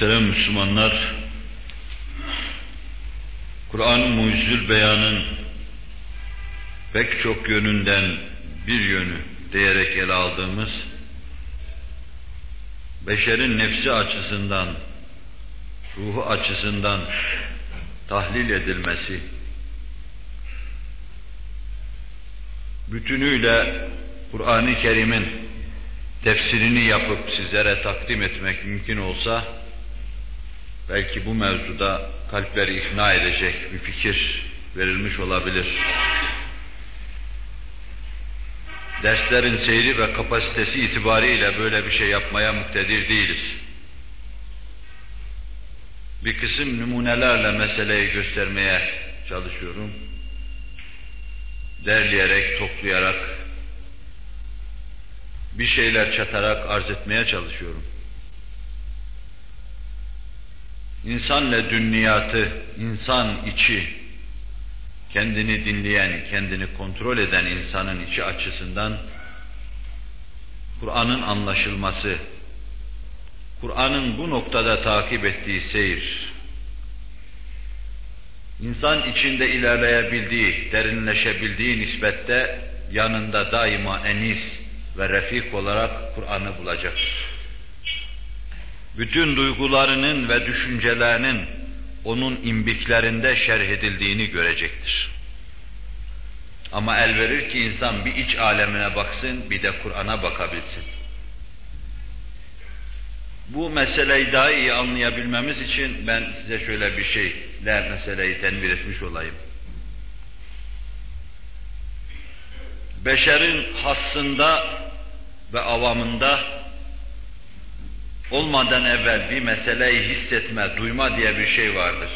Muhterem Müslümanlar, Kur'an-ı Mucizül Beyan'ın pek çok yönünden bir yönü diyerek ele aldığımız, beşerin nefsi açısından, ruhu açısından tahlil edilmesi, bütünüyle Kur'an-ı Kerim'in tefsirini yapıp sizlere takdim etmek mümkün olsa, belki bu mevzuda kalpleri ikna edecek bir fikir verilmiş olabilir. Derslerin seyri ve kapasitesi itibariyle böyle bir şey yapmaya muktedir değiliz. Bir kısım numunelerle meseleyi göstermeye çalışıyorum. Derleyerek, toplayarak, bir şeyler çatarak arz etmeye çalışıyorum. İnsan dünyatı, insan içi, kendini dinleyen, kendini kontrol eden insanın içi açısından Kur'an'ın anlaşılması, Kur'an'ın bu noktada takip ettiği seyir, insan içinde ilerleyebildiği, derinleşebildiği nispette yanında daima enis ve refik olarak Kur'an'ı bulacaktır bütün duygularının ve düşüncelerinin onun imbiklerinde şerh edildiğini görecektir. Ama el verir ki insan bir iç alemine baksın, bir de Kur'an'a bakabilsin. Bu meseleyi daha iyi anlayabilmemiz için ben size şöyle bir şeyle meseleyi tenvir etmiş olayım. Beşerin hassında ve avamında olmadan evvel bir meseleyi hissetme, duyma diye bir şey vardır.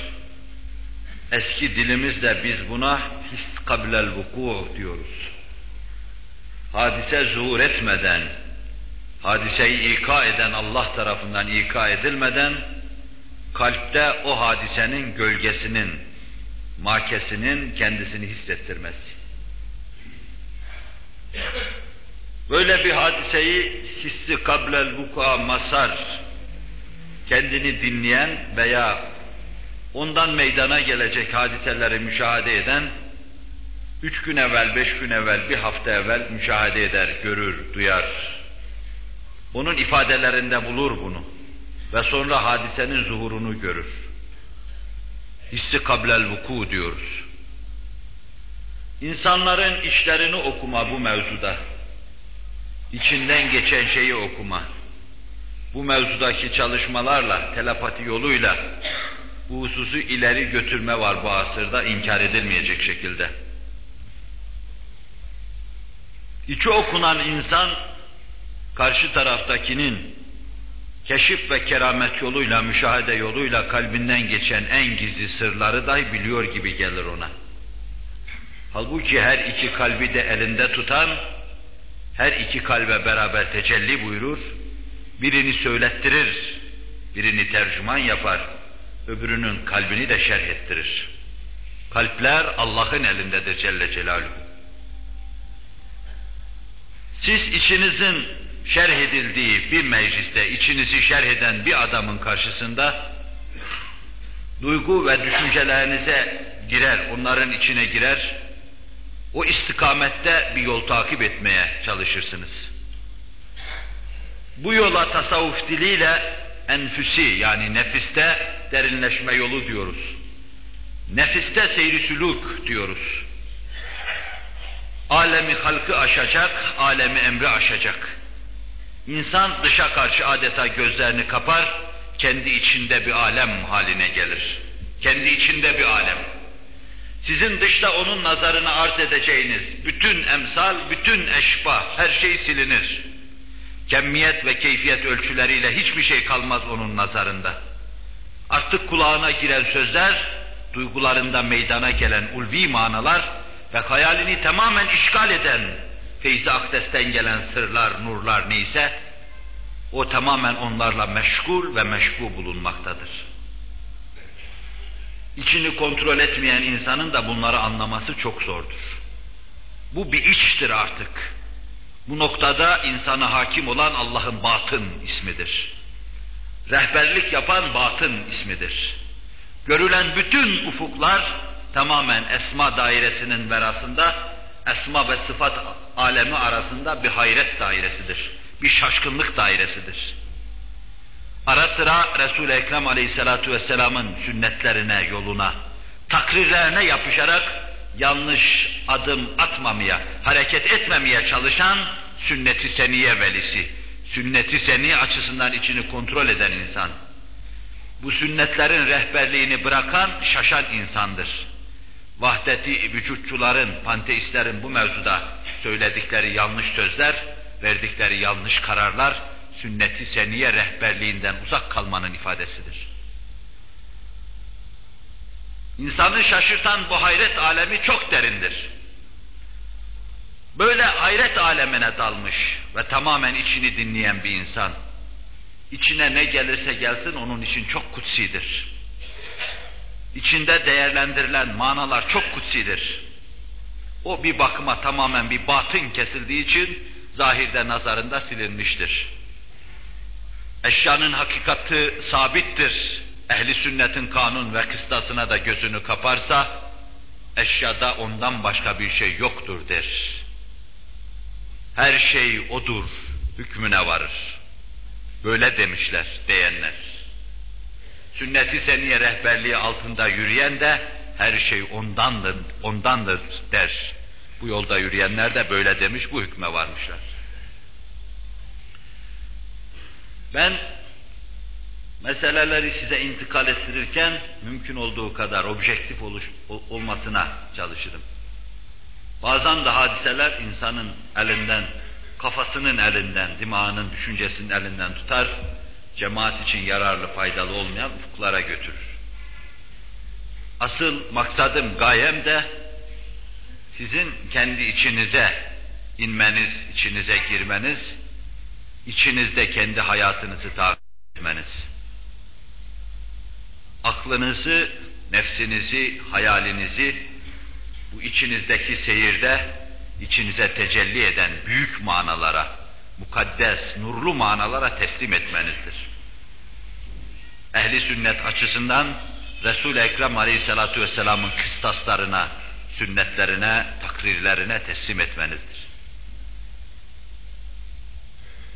Eski dilimizde biz buna his kablel vuku diyoruz. Hadise zuhur etmeden, hadiseyi ika eden Allah tarafından ika edilmeden, kalpte o hadisenin gölgesinin, makesinin kendisini hissettirmesi. Böyle bir hadiseyi hissi kablel vuku'a masar, kendini dinleyen veya ondan meydana gelecek hadiseleri müşahede eden, üç gün evvel, beş gün evvel, bir hafta evvel müşahede eder, görür, duyar. Onun ifadelerinde bulur bunu ve sonra hadisenin zuhurunu görür. Hissi kablel vuku diyoruz. İnsanların işlerini okuma bu mevzuda içinden geçen şeyi okuma, bu mevzudaki çalışmalarla, telepati yoluyla bu hususu ileri götürme var bu asırda inkar edilmeyecek şekilde. İçi okunan insan, karşı taraftakinin keşif ve keramet yoluyla, müşahede yoluyla kalbinden geçen en gizli sırları dahi biliyor gibi gelir ona. Halbuki her iki kalbi de elinde tutan, her iki kalbe beraber tecelli buyurur, birini söylettirir, birini tercüman yapar, öbürünün kalbini de şerh ettirir. Kalpler Allah'ın elindedir Celle Celaluhu. Siz içinizin şerh edildiği bir mecliste içinizi şerh eden bir adamın karşısında duygu ve düşüncelerinize girer, onların içine girer, o istikamette bir yol takip etmeye çalışırsınız. Bu yola tasavvuf diliyle enfüsi yani nefiste derinleşme yolu diyoruz. Nefiste seyri sülük diyoruz. Alemi halkı aşacak, alemi emri aşacak. İnsan dışa karşı adeta gözlerini kapar, kendi içinde bir alem haline gelir. Kendi içinde bir alem. Sizin dışta onun nazarına arz edeceğiniz bütün emsal, bütün eşba, her şey silinir. Kemmiyet ve keyfiyet ölçüleriyle hiçbir şey kalmaz onun nazarında. Artık kulağına giren sözler, duygularında meydana gelen ulvi manalar ve hayalini tamamen işgal eden feyzi akdesten gelen sırlar, nurlar neyse, o tamamen onlarla meşgul ve meşbu bulunmaktadır. İçini kontrol etmeyen insanın da bunları anlaması çok zordur. Bu bir içtir artık. Bu noktada insana hakim olan Allah'ın batın ismidir. Rehberlik yapan batın ismidir. Görülen bütün ufuklar tamamen esma dairesinin verasında, esma ve sıfat alemi arasında bir hayret dairesidir. Bir şaşkınlık dairesidir. Ara sıra Resul-i Ekrem Aleyhisselatü Vesselam'ın sünnetlerine, yoluna, takrirlerine yapışarak yanlış adım atmamaya, hareket etmemeye çalışan sünnet-i seniye velisi, sünnet-i seni açısından içini kontrol eden insan. Bu sünnetlerin rehberliğini bırakan şaşan insandır. Vahdeti vücutçuların, panteistlerin bu mevzuda söyledikleri yanlış sözler, verdikleri yanlış kararlar, sünnet-i seniye rehberliğinden uzak kalmanın ifadesidir. İnsanı şaşırtan bu hayret alemi çok derindir. Böyle hayret alemine dalmış ve tamamen içini dinleyen bir insan, içine ne gelirse gelsin onun için çok kutsidir. İçinde değerlendirilen manalar çok kutsidir. O bir bakıma tamamen bir batın kesildiği için zahirde nazarında silinmiştir. Eşyanın hakikati sabittir. Ehli sünnetin kanun ve kıstasına da gözünü kaparsa, eşyada ondan başka bir şey yoktur der. Her şey odur, hükmüne varır. Böyle demişler, diyenler. Sünnet-i seniye rehberliği altında yürüyen de her şey ondandır, ondandır der. Bu yolda yürüyenler de böyle demiş, bu hükme varmışlar. Ben meseleleri size intikal ettirirken mümkün olduğu kadar objektif oluş, olmasına çalışırım. Bazen de hadiseler insanın elinden, kafasının elinden, dimağının, düşüncesinin elinden tutar, cemaat için yararlı, faydalı olmayan ufuklara götürür. Asıl maksadım, gayem de sizin kendi içinize inmeniz, içinize girmeniz, içinizde kendi hayatınızı takip etmeniz. Aklınızı, nefsinizi, hayalinizi bu içinizdeki seyirde içinize tecelli eden büyük manalara, mukaddes, nurlu manalara teslim etmenizdir. Ehli sünnet açısından Resul-i Ekrem Aleyhisselatü Vesselam'ın kıstaslarına, sünnetlerine, takrirlerine teslim etmenizdir.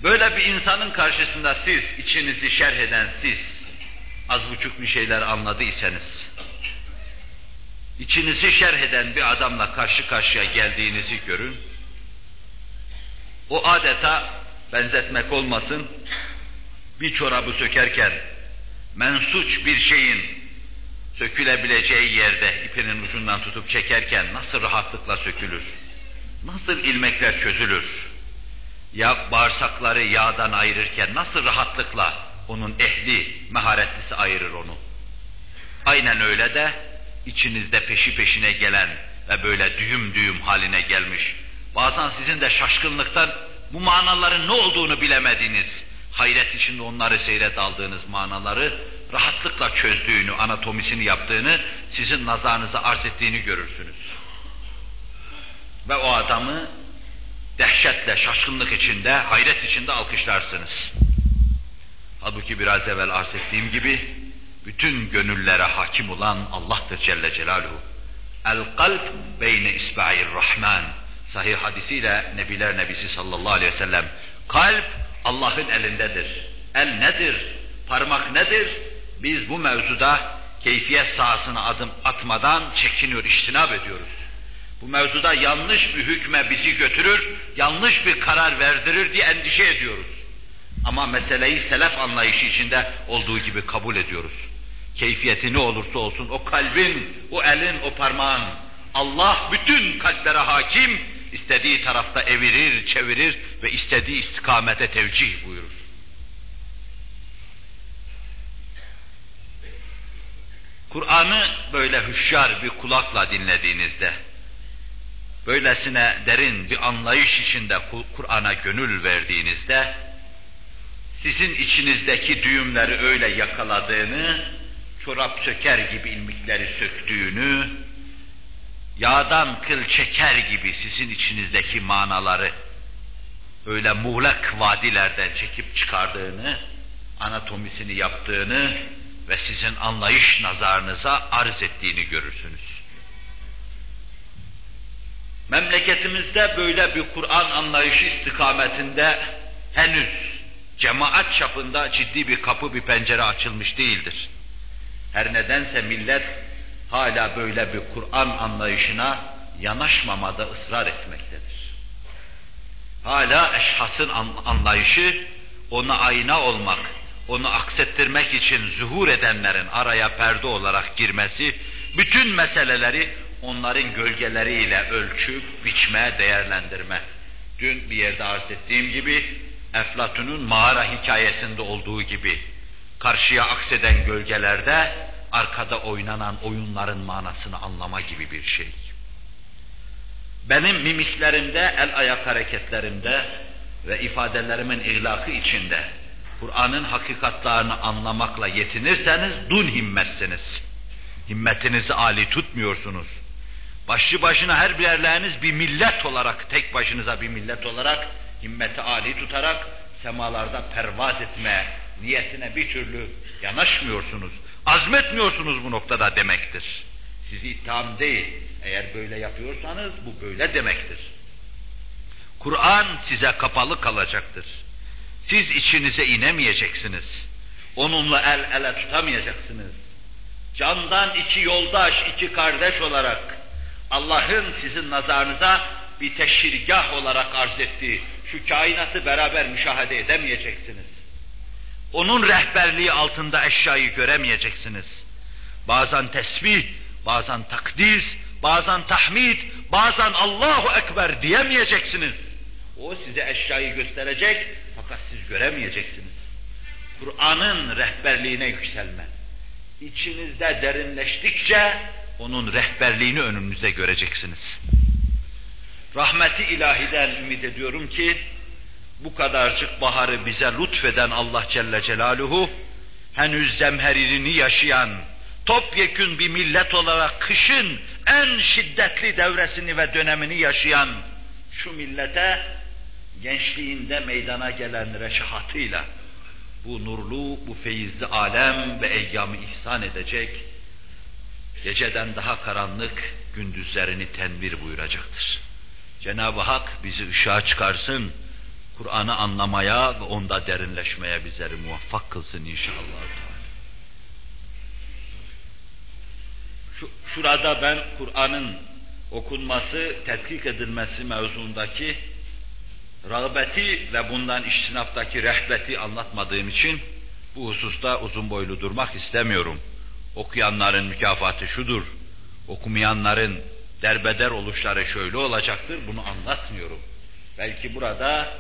Böyle bir insanın karşısında siz, içinizi şerh eden siz, az buçuk bir şeyler anladıysanız, içinizi şerh eden bir adamla karşı karşıya geldiğinizi görün, o adeta benzetmek olmasın, bir çorabı sökerken mensuç bir şeyin sökülebileceği yerde ipinin ucundan tutup çekerken nasıl rahatlıkla sökülür, nasıl ilmekler çözülür, ya bağırsakları yağdan ayırırken nasıl rahatlıkla onun ehli, maharetlisi ayırır onu. Aynen öyle de içinizde peşi peşine gelen ve böyle düğüm düğüm haline gelmiş, bazen sizin de şaşkınlıktan bu manaların ne olduğunu bilemediğiniz, hayret içinde onları seyret aldığınız manaları rahatlıkla çözdüğünü, anatomisini yaptığını, sizin nazarınıza arz ettiğini görürsünüz. Ve o adamı dehşetle, şaşkınlık içinde, hayret içinde alkışlarsınız. Halbuki biraz evvel arz ettiğim gibi, bütün gönüllere hakim olan Allah'tır Celle Celaluhu. El kalp beyne isba'ir rahman. Sahih hadisiyle Nebiler Nebisi sallallahu aleyhi ve sellem. Kalp Allah'ın elindedir. El nedir? Parmak nedir? Biz bu mevzuda keyfiyet sahasına adım atmadan çekiniyor, iştinab ediyoruz. Bu mevzuda yanlış bir hükme bizi götürür, yanlış bir karar verdirir diye endişe ediyoruz. Ama meseleyi selef anlayışı içinde olduğu gibi kabul ediyoruz. Keyfiyeti ne olursa olsun o kalbin, o elin, o parmağın Allah bütün kalplere hakim, istediği tarafta evirir, çevirir ve istediği istikamete tevcih buyurur. Kur'an'ı böyle hüşyar bir kulakla dinlediğinizde, böylesine derin bir anlayış içinde Kur'an'a gönül verdiğinizde, sizin içinizdeki düğümleri öyle yakaladığını, çorap söker gibi ilmikleri söktüğünü, yağdan kıl çeker gibi sizin içinizdeki manaları öyle muğlak vadilerden çekip çıkardığını, anatomisini yaptığını ve sizin anlayış nazarınıza arz ettiğini görürsünüz. Memleketimizde böyle bir Kur'an anlayışı istikametinde henüz cemaat çapında ciddi bir kapı bir pencere açılmış değildir. Her nedense millet hala böyle bir Kur'an anlayışına yanaşmamada ısrar etmektedir. Hala eşhasın anlayışı ona ayna olmak, onu aksettirmek için zuhur edenlerin araya perde olarak girmesi, bütün meseleleri onların gölgeleriyle ölçüp, biçme, değerlendirme. Dün bir yerde arz ettiğim gibi, Eflatun'un mağara hikayesinde olduğu gibi, karşıya akseden gölgelerde, arkada oynanan oyunların manasını anlama gibi bir şey. Benim mimiklerimde, el ayak hareketlerimde ve ifadelerimin ihlakı içinde Kur'an'ın hakikatlarını anlamakla yetinirseniz dun himmetsiniz. Himmetinizi âli tutmuyorsunuz. Başlı başına her birerleriniz bir millet olarak, tek başınıza bir millet olarak himmeti âli tutarak semalarda pervaz etme niyetine bir türlü yanaşmıyorsunuz. Azmetmiyorsunuz bu noktada demektir. Sizi itham değil. Eğer böyle yapıyorsanız bu böyle demektir. Kur'an size kapalı kalacaktır. Siz içinize inemeyeceksiniz. Onunla el ele tutamayacaksınız. Candan iki yoldaş, iki kardeş olarak Allah'ın sizin nazarınıza bir teşhirgah olarak arz ettiği şu kainatı beraber müşahede edemeyeceksiniz. Onun rehberliği altında eşyayı göremeyeceksiniz. Bazen tesbih, bazen takdis, bazen tahmid, bazen Allahu Ekber diyemeyeceksiniz. O size eşyayı gösterecek fakat siz göremeyeceksiniz. Kur'an'ın rehberliğine yükselme. İçinizde derinleştikçe onun rehberliğini önünüze göreceksiniz. Rahmeti ilahiden ümit ediyorum ki bu kadarcık baharı bize lütfeden Allah Celle Celaluhu henüz zemheririni yaşayan topyekün bir millet olarak kışın en şiddetli devresini ve dönemini yaşayan şu millete gençliğinde meydana gelen reşahatıyla bu nurlu, bu feyizli alem ve eyyamı ihsan edecek, geceden daha karanlık gündüzlerini tenvir buyuracaktır. Cenab-ı Hak bizi ışığa çıkarsın, Kur'an'ı anlamaya ve onda derinleşmeye bizleri muvaffak kılsın inşallah. Şu, şurada ben Kur'an'ın okunması, tetkik edilmesi mevzundaki rağbeti ve bundan iştinaftaki rehbeti anlatmadığım için bu hususta uzun boylu durmak istemiyorum. Okuyanların mükafatı şudur, okumayanların derbeder oluşları şöyle olacaktır, bunu anlatmıyorum. Belki burada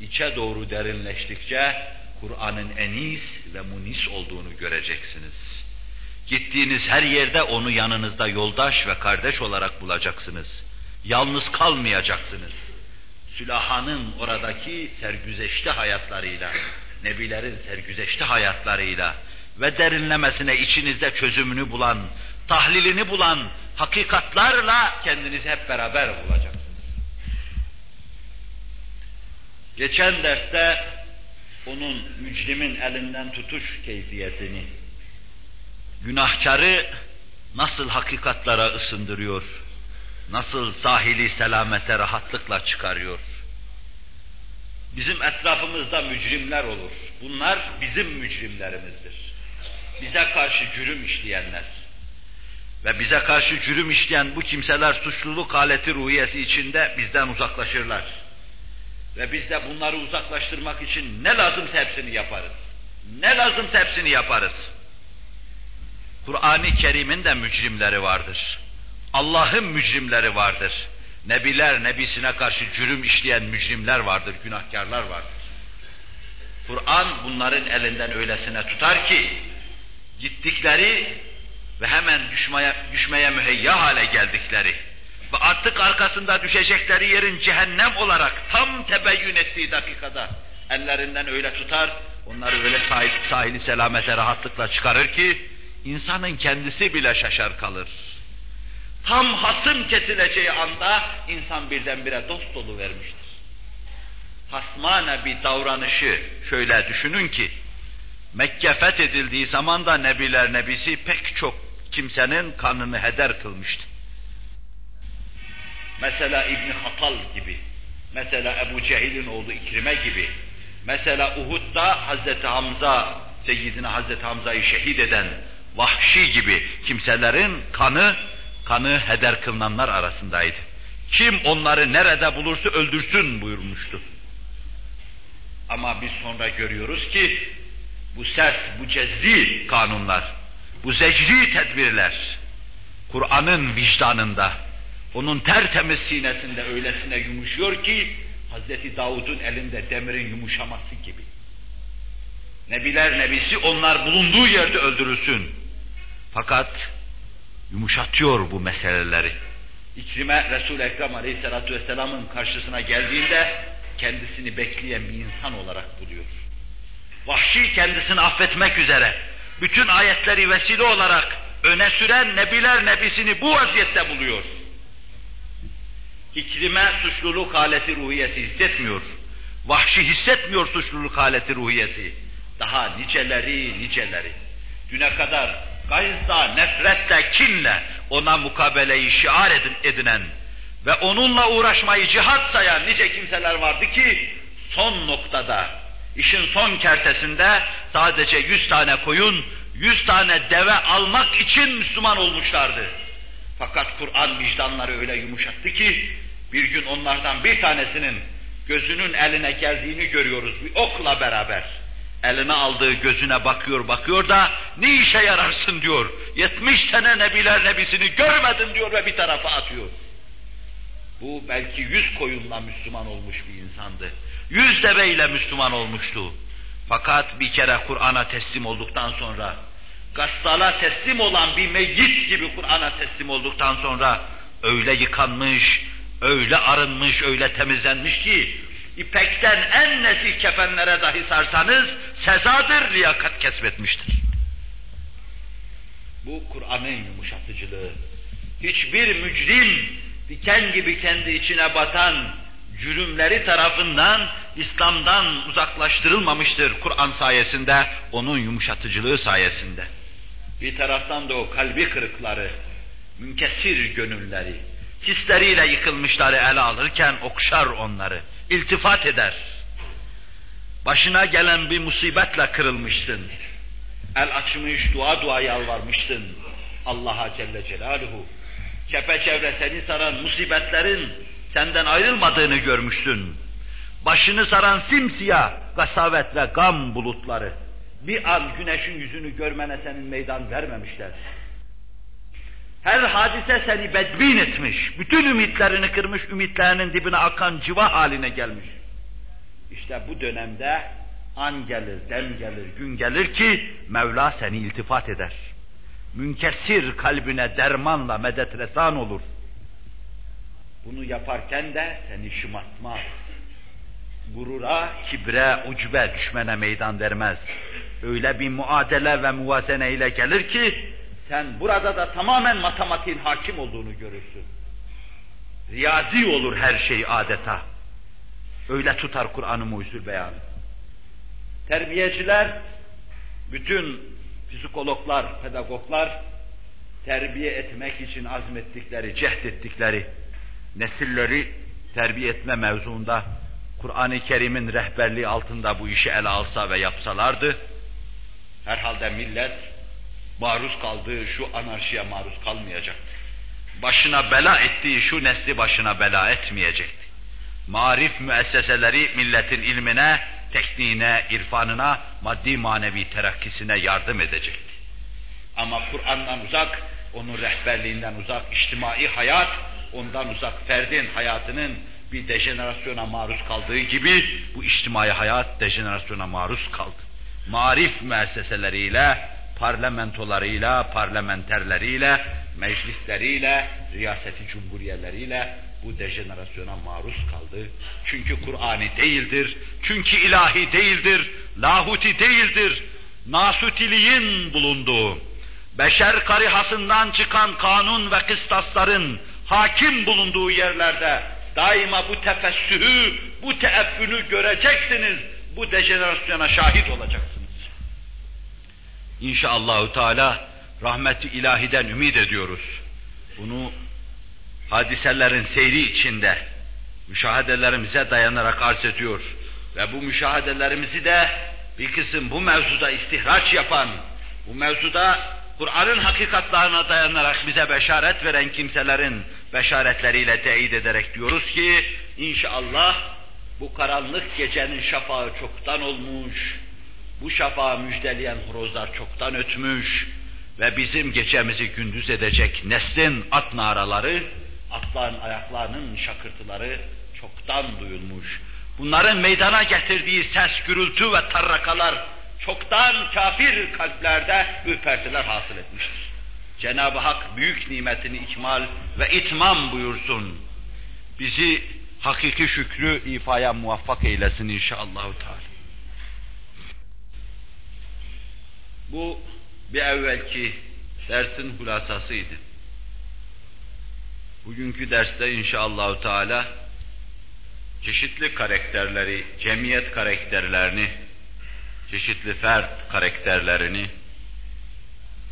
içe doğru derinleştikçe Kur'an'ın enis ve munis olduğunu göreceksiniz. Gittiğiniz her yerde onu yanınızda yoldaş ve kardeş olarak bulacaksınız. Yalnız kalmayacaksınız. Sülahanın oradaki sergüzeşte hayatlarıyla, nebilerin sergüzeşte hayatlarıyla ve derinlemesine içinizde çözümünü bulan, tahlilini bulan hakikatlarla kendinizi hep beraber bulacaksınız. Geçen derste onun mücrimin elinden tutuş keyfiyetini, günahkarı nasıl hakikatlara ısındırıyor, nasıl sahili selamete rahatlıkla çıkarıyor. Bizim etrafımızda mücrimler olur. Bunlar bizim mücrimlerimizdir. Bize karşı cürüm işleyenler. Ve bize karşı cürüm işleyen bu kimseler suçluluk haleti ruhiyesi içinde bizden uzaklaşırlar. Ve biz de bunları uzaklaştırmak için ne lazımsa hepsini yaparız. Ne lazımsa hepsini yaparız. Kur'an-ı Kerim'in de mücrimleri vardır. Allah'ın mücrimleri vardır. Nebiler, nebisine karşı cürüm işleyen mücrimler vardır, günahkarlar vardır. Kur'an bunların elinden öylesine tutar ki, gittikleri ve hemen düşmeye, düşmeye müheyya hale geldikleri ve artık arkasında düşecekleri yerin cehennem olarak tam tebeyyün ettiği dakikada ellerinden öyle tutar, onları öyle sahil, sahili selamete rahatlıkla çıkarır ki, insanın kendisi bile şaşar kalır. Tam hasım kesileceği anda insan birdenbire dost dolu vermiştir. Hasmane bir davranışı şöyle düşünün ki, Mekke fethedildiği zaman da Nebiler Nebisi pek çok kimsenin kanını heder kılmıştı. Mesela İbni Hatal gibi, mesela Ebu Cehil'in oğlu İkrime gibi, mesela Uhud'da Hazreti Hamza, Seyyidine Hazreti Hamza'yı şehit eden Vahşi gibi kimselerin kanı, kanı heder kılınanlar arasındaydı. Kim onları nerede bulursa öldürsün buyurmuştu. Ama biz sonra görüyoruz ki bu sert, bu cezri kanunlar, bu zecri tedbirler Kur'an'ın vicdanında, onun tertemiz sinesinde öylesine yumuşuyor ki Hz. Davud'un elinde demirin yumuşaması gibi. Nebiler nebisi onlar bulunduğu yerde öldürülsün. Fakat yumuşatıyor bu meseleleri. İkrime Resul-i Ekrem Aleyhisselatü Vesselam'ın karşısına geldiğinde kendisini bekleyen bir insan olarak buluyor. Vahşi kendisini affetmek üzere bütün ayetleri vesile olarak öne süren Nebiler Nebisini bu vaziyette buluyor. İkrime suçluluk haleti ruhiyesi hissetmiyor. Vahşi hissetmiyor suçluluk haleti ruhiyesi. Daha niceleri niceleri. Düne kadar gayızla, nefretle, kinle ona mukabeleyi şiar edin, edinen ve onunla uğraşmayı cihat sayan nice kimseler vardı ki son noktada, işin son kertesinde sadece yüz tane koyun, yüz tane deve almak için Müslüman olmuşlardı. Fakat Kur'an vicdanları öyle yumuşattı ki bir gün onlardan bir tanesinin gözünün eline geldiğini görüyoruz bir okla beraber. Eline aldığı gözüne bakıyor bakıyor da ne işe yararsın diyor. Yetmiş sene nebiler nebisini görmedim diyor ve bir tarafa atıyor. Bu belki yüz koyunla Müslüman olmuş bir insandı. Yüz deveyle Müslüman olmuştu. Fakat bir kere Kur'an'a teslim olduktan sonra, gassala teslim olan bir meyyit gibi Kur'an'a teslim olduktan sonra öyle yıkanmış, öyle arınmış, öyle temizlenmiş ki ipekten en nesil kefenlere dahi sarsanız sezadır, liyakat kesbetmiştir. Bu Kur'an'ın yumuşatıcılığı. Hiçbir mücrim diken gibi kendi içine batan cürümleri tarafından İslam'dan uzaklaştırılmamıştır Kur'an sayesinde, onun yumuşatıcılığı sayesinde. Bir taraftan da o kalbi kırıkları, münkesir gönülleri, hisleriyle yıkılmışları ele alırken okşar onları, iltifat eder. Başına gelen bir musibetle kırılmışsın. El açmış, dua dua yalvarmıştın. Allah'a Celle Celaluhu. Çepeçevre seni saran musibetlerin senden ayrılmadığını görmüştün. Başını saran simsiyah gasavet ve gam bulutları. Bir an güneşin yüzünü görmene senin meydan vermemişler. Her hadise seni bedbin etmiş, bütün ümitlerini kırmış, ümitlerinin dibine akan civa haline gelmiş. İşte bu dönemde an gelir, dem gelir, gün gelir ki Mevla seni iltifat eder. Münkesir kalbine dermanla medet resan olur. Bunu yaparken de seni şımartmaz. Gurura, kibre, ucbe düşmene meydan vermez. Öyle bir muadele ve muvazene ile gelir ki sen burada da tamamen matematiğin hakim olduğunu görürsün. Riyazi olur her şey adeta. Öyle tutar Kur'an-ı Mucizül Beyan. Terbiyeciler, bütün psikologlar, pedagoglar terbiye etmek için azmettikleri, cehdettikleri nesilleri terbiye etme mevzuunda Kur'an-ı Kerim'in rehberliği altında bu işi ele alsa ve yapsalardı, herhalde millet maruz kaldığı şu anarşiye maruz kalmayacaktı. Başına bela ettiği şu nesli başına bela etmeyecekti. Marif müesseseleri milletin ilmine, tekniğine, irfanına, maddi manevi terakkisine yardım edecekti. Ama Kur'an'dan uzak, onun rehberliğinden uzak, içtimai hayat, ondan uzak ferdin hayatının bir dejenerasyona maruz kaldığı gibi bu içtimai hayat dejenerasyona maruz kaldı. Marif müesseseleriyle, parlamentolarıyla, parlamenterleriyle, meclisleriyle, riyaseti cumhuriyeleriyle bu dejenerasyona maruz kaldı. Çünkü Kur'an'ı değildir, çünkü ilahi değildir, lahuti değildir, nasutiliğin bulunduğu, beşer karihasından çıkan kanun ve kıstasların hakim bulunduğu yerlerde daima bu tefessühü, bu teebbünü göreceksiniz, bu dejenerasyona şahit olacaksınız. İnşallahü Teala rahmeti ilahiden ümit ediyoruz. Bunu hadiselerin seyri içinde müşahedelerimize dayanarak arz ediyor. Ve bu müşahedelerimizi de bir kısım bu mevzuda istihraç yapan, bu mevzuda Kur'an'ın hakikatlarına dayanarak bize beşaret veren kimselerin beşaretleriyle teyit ederek diyoruz ki inşallah bu karanlık gecenin şafağı çoktan olmuş, bu şafağı müjdeleyen horozlar çoktan ötmüş ve bizim gecemizi gündüz edecek neslin at naraları, atların ayaklarının şakırtıları çoktan duyulmuş. Bunların meydana getirdiği ses, gürültü ve tarrakalar çoktan kafir kalplerde ürpertiler hasıl etmiştir. Cenab-ı Hak büyük nimetini ikmal ve itmam buyursun. Bizi hakiki şükrü ifaya muvaffak eylesin inşallah. Bu bir evvelki dersin hulasasıydı. Bugünkü derste inşallah Teala çeşitli karakterleri, cemiyet karakterlerini, çeşitli fert karakterlerini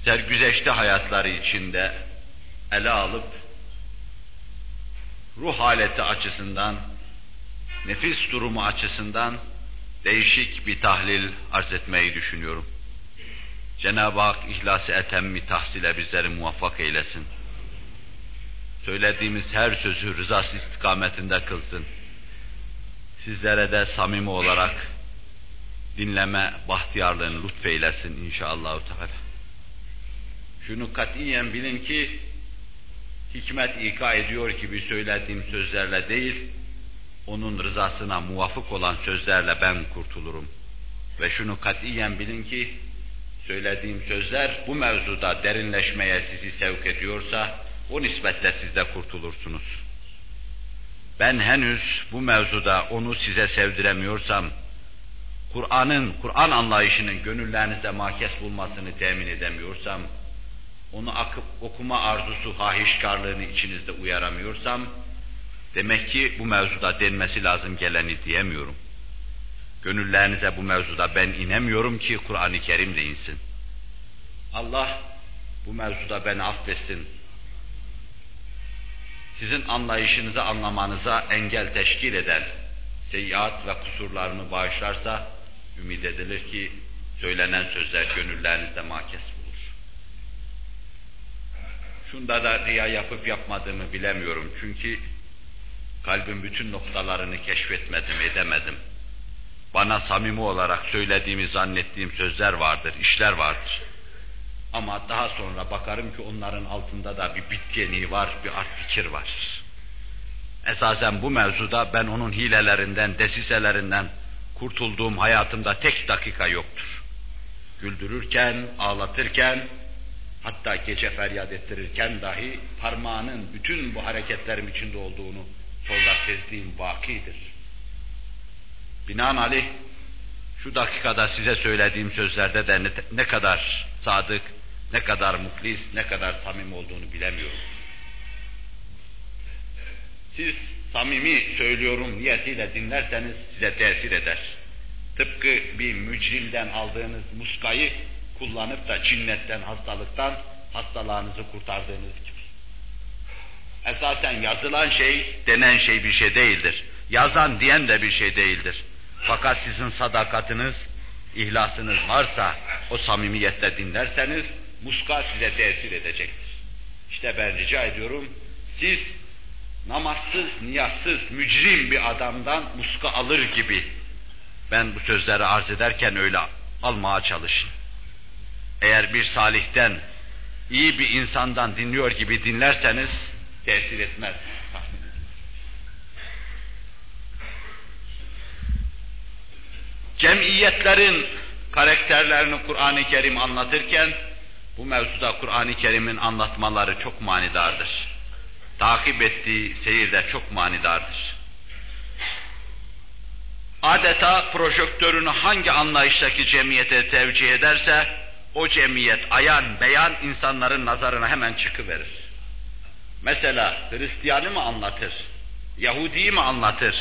sergüzeşte hayatları içinde ele alıp ruh haleti açısından, nefis durumu açısından değişik bir tahlil arz etmeyi düşünüyorum. Cenab-ı Hak ihlas-ı etemmi tahsile bizleri muvaffak eylesin. Söylediğimiz her sözü rızası istikametinde kılsın. Sizlere de samimi olarak dinleme bahtiyarlığını lütfeylesin inşallah. Teala. Şunu katiyen bilin ki hikmet ika ediyor ki bir söylediğim sözlerle değil, onun rızasına muvafık olan sözlerle ben kurtulurum. Ve şunu katiyen bilin ki söylediğim sözler bu mevzuda derinleşmeye sizi sevk ediyorsa o nispetle siz de kurtulursunuz. Ben henüz bu mevzuda onu size sevdiremiyorsam, Kur'an'ın, Kur'an anlayışının gönüllerinizde makes bulmasını temin edemiyorsam, onu akıp okuma arzusu, hahişkarlığını içinizde uyaramıyorsam, demek ki bu mevzuda denmesi lazım geleni diyemiyorum. Gönüllerinize bu mevzuda ben inemiyorum ki Kur'an-ı Kerim de insin. Allah bu mevzuda beni affetsin. Sizin anlayışınızı anlamanıza engel teşkil eden seyyiat ve kusurlarımı bağışlarsa ümit edilir ki söylenen sözler gönüllerinizde makes bulur. Şunda da riya yapıp yapmadığımı bilemiyorum çünkü kalbin bütün noktalarını keşfetmedim, edemedim. Bana samimi olarak söylediğimi zannettiğim sözler vardır, işler vardır. Ama daha sonra bakarım ki onların altında da bir bitkeni var, bir art fikir var. Esasen bu mevzuda ben onun hilelerinden, desiselerinden kurtulduğum hayatımda tek dakika yoktur. Güldürürken, ağlatırken, hatta gece feryat ettirirken dahi parmağının bütün bu hareketlerim içinde olduğunu sonra sezdiğim vakidir. Binaenaleyh şu dakikada size söylediğim sözlerde de ne, ne kadar sadık, ne kadar muhlis, ne kadar samimi olduğunu bilemiyorum. Siz samimi söylüyorum niyetiyle dinlerseniz size tesir eder. Tıpkı bir mücrimden aldığınız muskayı kullanıp da cinnetten, hastalıktan hastalığınızı kurtardığınız gibi. Esasen yazılan şey, denen şey bir şey değildir. Yazan diyen de bir şey değildir. Fakat sizin sadakatiniz, ihlasınız varsa, o samimiyette dinlerseniz, muska size tesir edecektir. İşte ben rica ediyorum, siz namazsız, niyazsız, mücrim bir adamdan muska alır gibi ben bu sözleri arz ederken öyle almaya çalışın. Eğer bir salihten, iyi bir insandan dinliyor gibi dinlerseniz tesir etmez. Cemiyetlerin karakterlerini Kur'an-ı Kerim anlatırken bu mevzuda Kur'an-ı Kerim'in anlatmaları çok manidardır. Takip ettiği seyir de çok manidardır. Adeta projektörünü hangi anlayıştaki cemiyete tevcih ederse, o cemiyet ayan beyan insanların nazarına hemen çıkıverir. Mesela Hristiyanı mı anlatır, Yahudi'yi mi anlatır,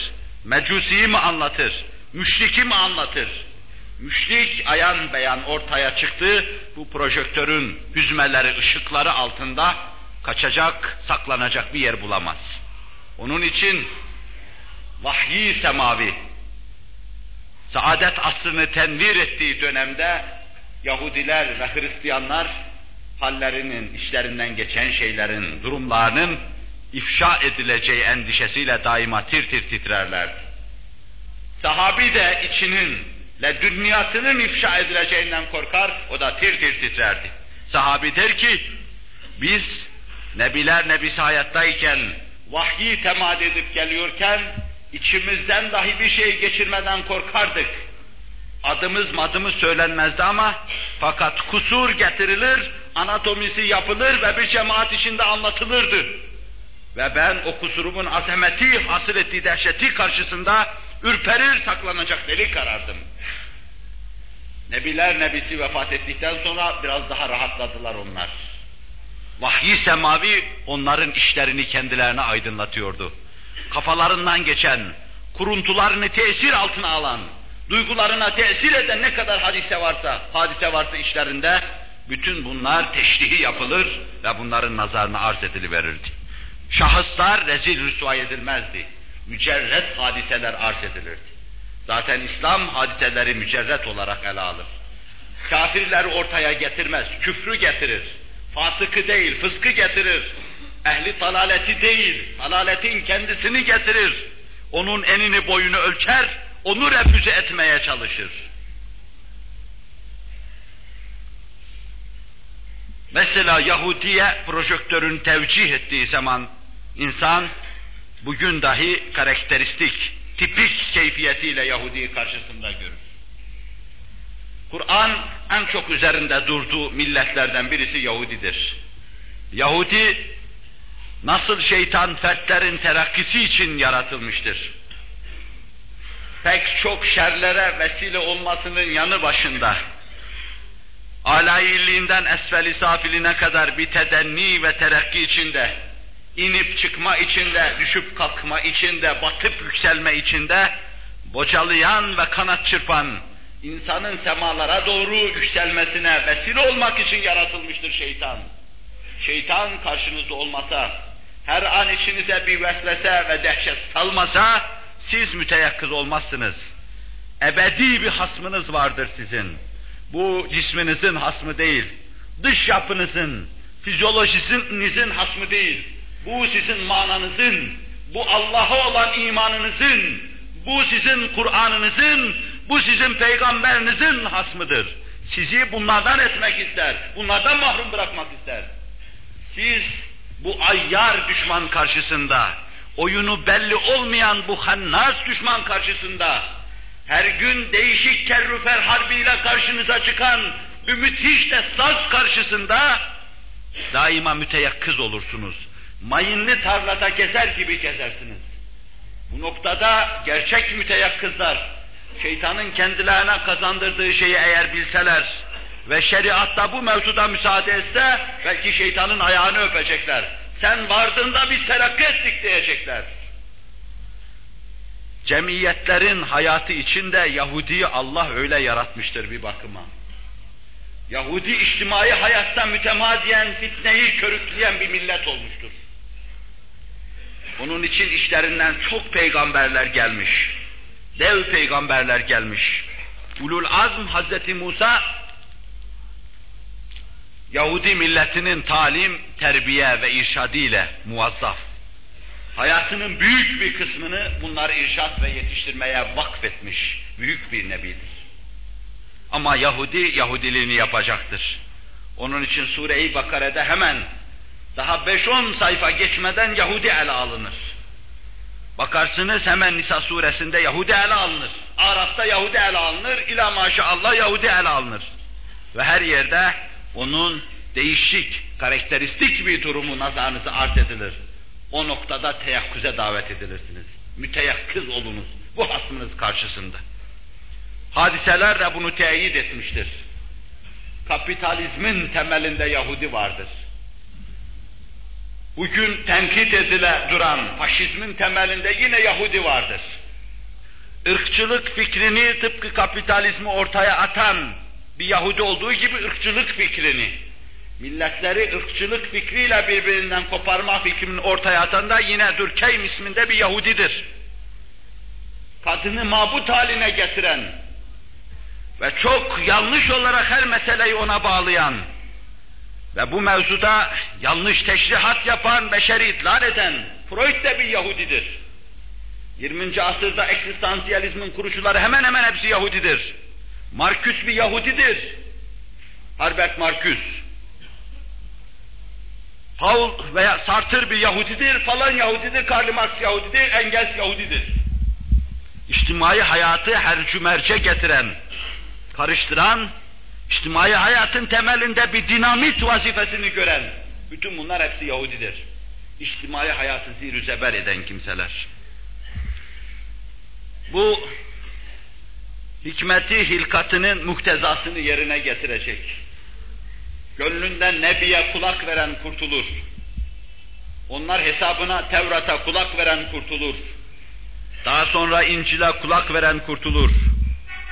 Mecusi'yi mi anlatır, müşriki mi anlatır, Müşrik ayan beyan ortaya çıktı. Bu projektörün hüzmeleri, ışıkları altında kaçacak, saklanacak bir yer bulamaz. Onun için vahyi semavi, saadet asrını tenvir ettiği dönemde Yahudiler ve Hristiyanlar hallerinin, işlerinden geçen şeylerin, durumlarının ifşa edileceği endişesiyle daima tir tir titrerler. Sahabi de içinin ve dünyasının ifşa edileceğinden korkar, o da tir tir titrerdi. Sahabi der ki, biz Nebiler Nebisi hayattayken, vahyi temad edip geliyorken, içimizden dahi bir şey geçirmeden korkardık. Adımız madımız söylenmezdi ama, fakat kusur getirilir, anatomisi yapılır ve bir cemaat içinde anlatılırdı. Ve ben o kusurumun azameti, hasıl ettiği dehşeti karşısında ürperir saklanacak delik karardım. Nebiler nebisi vefat ettikten sonra biraz daha rahatladılar onlar. Vahyi semavi onların işlerini kendilerine aydınlatıyordu. Kafalarından geçen, kuruntularını tesir altına alan, duygularına tesir eden ne kadar hadise varsa, hadise varsa işlerinde, bütün bunlar teşrihi yapılır ve bunların nazarına arz ediliverirdi. Şahıslar rezil rüsvay edilmezdi. Mücerret hadiseler arz edilirdi. Zaten İslam hadiseleri mücerret olarak ele alır. Kafirleri ortaya getirmez, küfrü getirir. Fasıkı değil, fıskı getirir. Ehli talaleti değil, talaletin kendisini getirir. Onun enini boyunu ölçer, onu refüze etmeye çalışır. Mesela Yahudiye projektörün tevcih ettiği zaman insan bugün dahi karakteristik, tipik keyfiyetiyle Yahudi'yi karşısında görür. Kur'an en çok üzerinde durduğu milletlerden birisi Yahudidir. Yahudi nasıl şeytan fertlerin terakkisi için yaratılmıştır. Pek çok şerlere vesile olmasının yanı başında, alayiliğinden esfeli safiline kadar bir tedenni ve terakki içinde, inip çıkma içinde, düşüp kalkma içinde, batıp yükselme içinde, bocalayan ve kanat çırpan, insanın semalara doğru yükselmesine vesile olmak için yaratılmıştır şeytan. Şeytan karşınızda olmasa, her an içinize bir vesvese ve dehşet salmasa, siz müteyakkız olmazsınız. Ebedi bir hasmınız vardır sizin. Bu cisminizin hasmı değil, dış yapınızın, fizyolojisinizin hasmı değil. Bu sizin mananızın, bu Allah'a olan imanınızın, bu sizin Kur'an'ınızın, bu sizin peygamberinizin hasmıdır. Sizi bunlardan etmek ister, bunlardan mahrum bırakmak ister. Siz bu ayyar düşman karşısında, oyunu belli olmayan bu hannas düşman karşısında, her gün değişik kerrüfer harbiyle karşınıza çıkan bir müthiş saz karşısında daima müteyakkız olursunuz. Mayınlı tarlada gezer gibi gezersiniz. Bu noktada gerçek müteyakkızlar, şeytanın kendilerine kazandırdığı şeyi eğer bilseler ve şeriatta bu mevzuda müsaade etse, belki şeytanın ayağını öpecekler. Sen vardığında biz terakki ettik diyecekler. Cemiyetlerin hayatı içinde Yahudi'yi Allah öyle yaratmıştır bir bakıma. Yahudi içtimai hayatta mütemadiyen fitneyi körükleyen bir millet olmuştur. Onun için işlerinden çok peygamberler gelmiş. Dev peygamberler gelmiş. Ulul azm Hazreti Musa Yahudi milletinin talim, terbiye ve irşadiyle muvazzaf. Hayatının büyük bir kısmını bunları irşat ve yetiştirmeye vakfetmiş büyük bir nebidir. Ama Yahudi Yahudiliğini yapacaktır. Onun için Sure-i Bakare'de hemen daha 5-10 sayfa geçmeden Yahudi ele alınır. Bakarsınız hemen Nisa suresinde Yahudi ele alınır. Araf'ta Yahudi ele alınır. İla maşallah Yahudi ele alınır. Ve her yerde onun değişik, karakteristik bir durumu nazarınıza arz edilir. O noktada teyakkuze davet edilirsiniz. Müteyakkız olunuz bu hasmınız karşısında. Hadiseler de bunu teyit etmiştir. Kapitalizmin temelinde Yahudi vardır. Bugün tenkit edile duran faşizmin temelinde yine Yahudi vardır. ırkçılık fikrini tıpkı kapitalizmi ortaya atan bir Yahudi olduğu gibi ırkçılık fikrini, milletleri ırkçılık fikriyle birbirinden koparma fikrini ortaya atan da yine Durkheim isminde bir Yahudidir. Kadını mabut haline getiren ve çok yanlış olarak her meseleyi ona bağlayan ve bu mevzuda yanlış teşrihat yapan, beşeri idlal eden Freud de bir Yahudidir. 20. asırda eksistansiyalizmin kurucuları hemen hemen hepsi Yahudidir. Marcus bir Yahudidir. Herbert Marcus. Paul veya Sartre bir Yahudidir, falan Yahudidir, Karl Marx Yahudidir, Engels Yahudidir. İçtimai hayatı hercümerce getiren, karıştıran, içtimai hayatın temelinde bir dinamit vazifesini gören, bütün bunlar hepsi Yahudidir. İçtimai hayatı zir zeber eden kimseler. Bu hikmeti hilkatının muhtezasını yerine getirecek. Gönlünden Nebi'ye kulak veren kurtulur. Onlar hesabına Tevrat'a kulak veren kurtulur. Daha sonra İncil'e kulak veren kurtulur.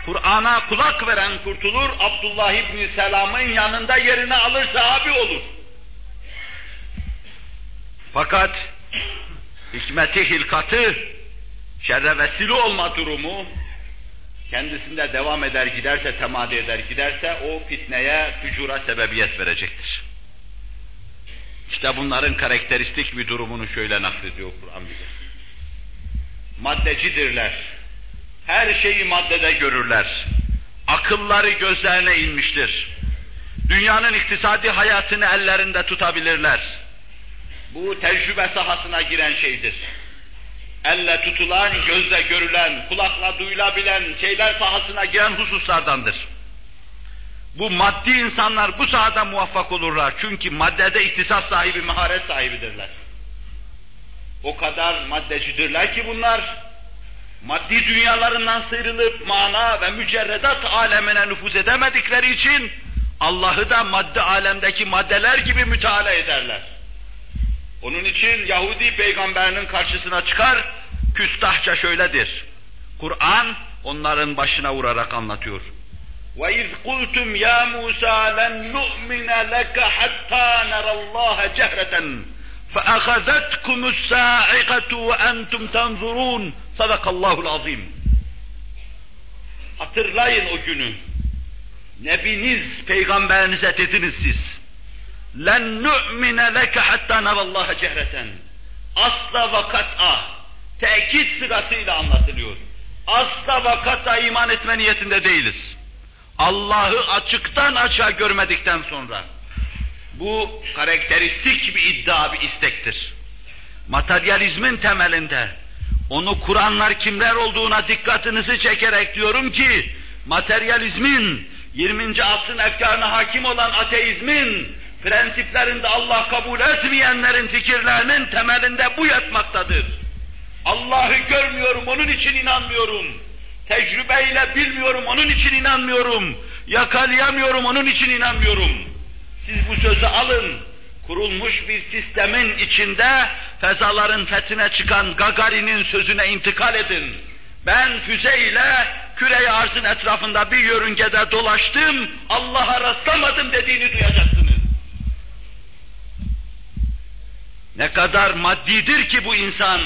Kur'an'a kulak veren kurtulur. Abdullah İbni Selam'ın yanında yerini alır sahabi olur. Fakat hikmeti hilkatı şerre vesile olma durumu kendisinde devam eder giderse, temadi eder giderse o fitneye, fücura sebebiyet verecektir. İşte bunların karakteristik bir durumunu şöyle naklediyor Kur'an bize. Maddecidirler. Her şeyi maddede görürler. Akılları gözlerine inmiştir. Dünyanın iktisadi hayatını ellerinde tutabilirler. Bu tecrübe sahasına giren şeydir elle tutulan, gözle görülen, kulakla duyulabilen şeyler sahasına giren hususlardandır. Bu maddi insanlar bu sahada muvaffak olurlar. Çünkü maddede ihtisas sahibi, maharet sahibidirler. O kadar maddecidirler ki bunlar, maddi dünyalarından sıyrılıp mana ve mücerredat alemine nüfuz edemedikleri için, Allah'ı da madde alemdeki maddeler gibi müteala ederler. Onun için Yahudi peygamberinin karşısına çıkar, küstahça şöyledir. Kur'an onların başına vurarak anlatıyor. وَاِذْ قُلْتُمْ يَا مُوسَى لَنْ نُؤْمِنَ لَكَ حَتَّى نَرَى اللّٰهَ جَهْرَةً فَأَخَذَتْكُمُ السَّاعِقَةُ وَأَنْتُمْ تَنْظُرُونَ صَدَقَ اللّٰهُ الْعَظِيمُ Hatırlayın o günü. Nebiniz, peygamberinize dediniz siz. لَنْ نُؤْمِنَ لَكَ حَتَّى نَرَى اللّٰهَ جَهْرَةً Asla ve kat'a, tekit sırasıyla anlatılıyor. Asla ve kat'a iman etme niyetinde değiliz. Allah'ı açıktan açığa görmedikten sonra. Bu karakteristik bir iddia, bir istektir. Materyalizmin temelinde onu kuranlar kimler olduğuna dikkatinizi çekerek diyorum ki, materyalizmin, 20. asrın efkarına hakim olan ateizmin, prensiplerinde Allah kabul etmeyenlerin fikirlerinin temelinde bu yatmaktadır. Allah'ı görmüyorum, onun için inanmıyorum. Tecrübeyle bilmiyorum, onun için inanmıyorum. Yakalayamıyorum, onun için inanmıyorum. Siz bu sözü alın. Kurulmuş bir sistemin içinde fezaların fethine çıkan Gagarin'in sözüne intikal edin. Ben füzeyle küre arzın etrafında bir yörüngede dolaştım, Allah'a rastlamadım dediğini duyacaksınız. Ne kadar maddidir ki bu insan,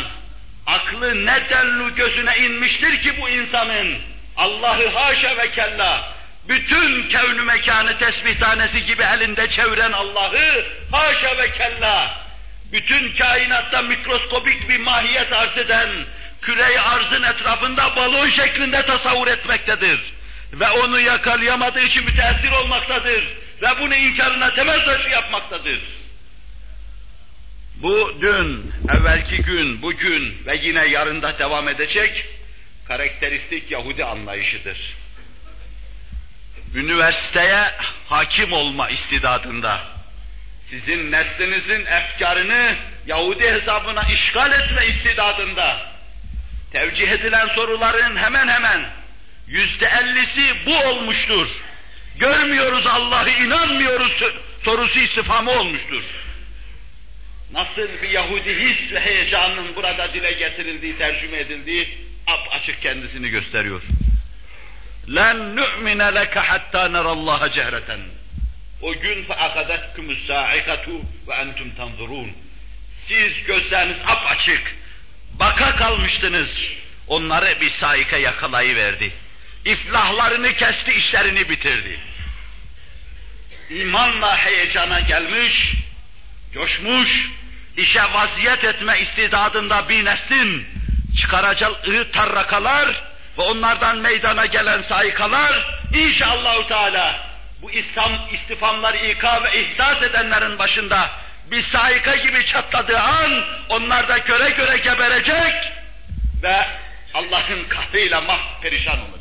aklı ne dellu gözüne inmiştir ki bu insanın, Allah'ı haşa ve kella, bütün kevnü mekanı tesbih tanesi gibi elinde çeviren Allah'ı haşa ve kella, bütün kainatta mikroskobik bir mahiyet arz eden, küre arzın etrafında balon şeklinde tasavvur etmektedir. Ve onu yakalayamadığı için müteessir olmaktadır. Ve bunu inkarına temel taşı yapmaktadır. Bu dün, evvelki gün, bugün ve yine yarında devam edecek karakteristik Yahudi anlayışıdır. Üniversiteye hakim olma istidadında, sizin neslinizin efkarını Yahudi hesabına işgal etme istidadında, tevcih edilen soruların hemen hemen yüzde ellisi bu olmuştur. Görmüyoruz Allah'ı, inanmıyoruz sorusu istifamı olmuştur nasıl bir Yahudi his ve heyecanın burada dile getirildiği, tercüme edildiği ap açık kendisini gösteriyor. Len nu'mine leke hatta nerallaha cehreten. O gün sa'ikatu ve entum tanzurun. Siz gözleriniz ap açık, baka kalmıştınız. Onları bir saika yakalayıverdi. İflahlarını kesti, işlerini bitirdi. İmanla heyecana gelmiş, coşmuş, işe vaziyet etme istidadında bir neslin çıkaracağı tarrakalar ve onlardan meydana gelen saykalar inşallahü teala bu İslam istifamları ika ve ihdas edenlerin başında bir saika gibi çatladığı an onlar da göre göre geberecek ve Allah'ın kahrıyla mah perişan olacaklar.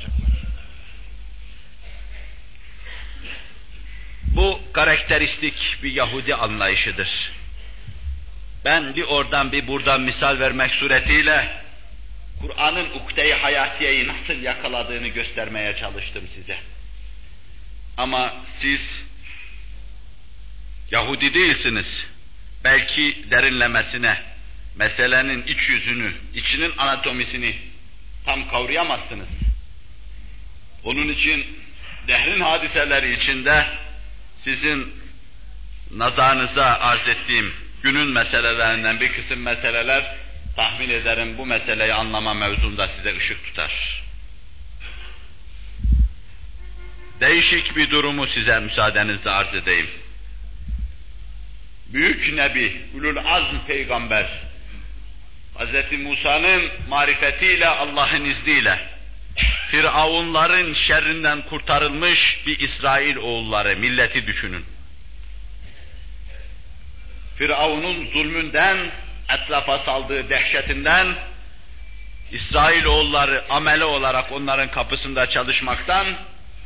Bu karakteristik bir Yahudi anlayışıdır. Ben bir oradan bir buradan misal vermek suretiyle Kur'an'ın ukde-i hayatiyeyi nasıl yakaladığını göstermeye çalıştım size. Ama siz Yahudi değilsiniz. Belki derinlemesine, meselenin iç yüzünü, içinin anatomisini tam kavrayamazsınız. Onun için dehrin hadiseleri içinde sizin nazarınıza arz ettiğim günün meselelerinden bir kısım meseleler tahmin ederim bu meseleyi anlama mevzunda size ışık tutar. Değişik bir durumu size müsaadenizle arz edeyim. Büyük Nebi, Ulul Azm Peygamber, Hz. Musa'nın marifetiyle, Allah'ın izniyle, Firavunların şerrinden kurtarılmış bir İsrail oğulları, milleti düşünün. Firavun'un zulmünden, etrafa saldığı dehşetinden, İsrail oğulları amele olarak onların kapısında çalışmaktan,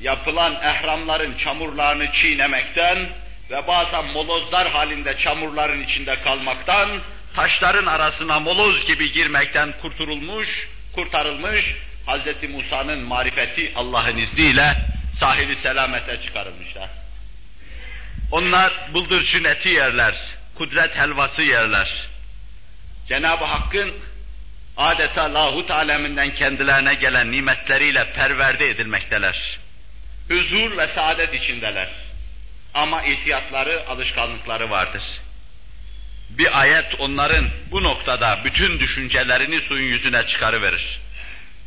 yapılan ehramların çamurlarını çiğnemekten ve bazen molozlar halinde çamurların içinde kalmaktan, taşların arasına moloz gibi girmekten kurtulmuş, kurtarılmış, Hz. Musa'nın marifeti Allah'ın izniyle sahili selamete çıkarılmışlar. Onlar bıldırcın eti yerler, kudret helvası yerler. Cenab-ı Hakk'ın adeta lahut aleminden kendilerine gelen nimetleriyle perverde edilmekteler. Huzur ve saadet içindeler. Ama ihtiyatları, alışkanlıkları vardır. Bir ayet onların bu noktada bütün düşüncelerini suyun yüzüne çıkarıverir.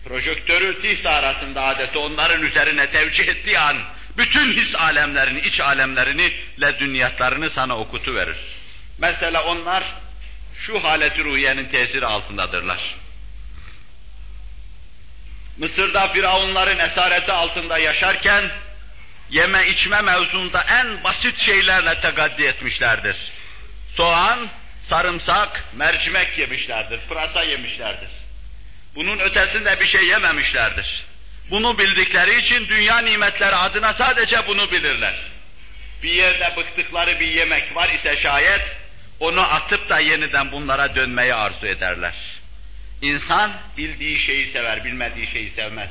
Projektörü tihs arasında adeta onların üzerine tevcih ettiği an bütün his alemlerini, iç alemlerini, ledünniyatlarını sana okutu verir. Mesela onlar şu haleti ruhiyenin tesiri altındadırlar. Mısır'da firavunların esareti altında yaşarken yeme içme mevzunda en basit şeylerle tegaddi etmişlerdir. Soğan, sarımsak, mercimek yemişlerdir, pırasa yemişlerdir. Bunun ötesinde bir şey yememişlerdir. Bunu bildikleri için dünya nimetleri adına sadece bunu bilirler. Bir yerde bıktıkları bir yemek var ise şayet, onu atıp da yeniden bunlara dönmeyi arzu ederler. İnsan bildiği şeyi sever, bilmediği şeyi sevmez.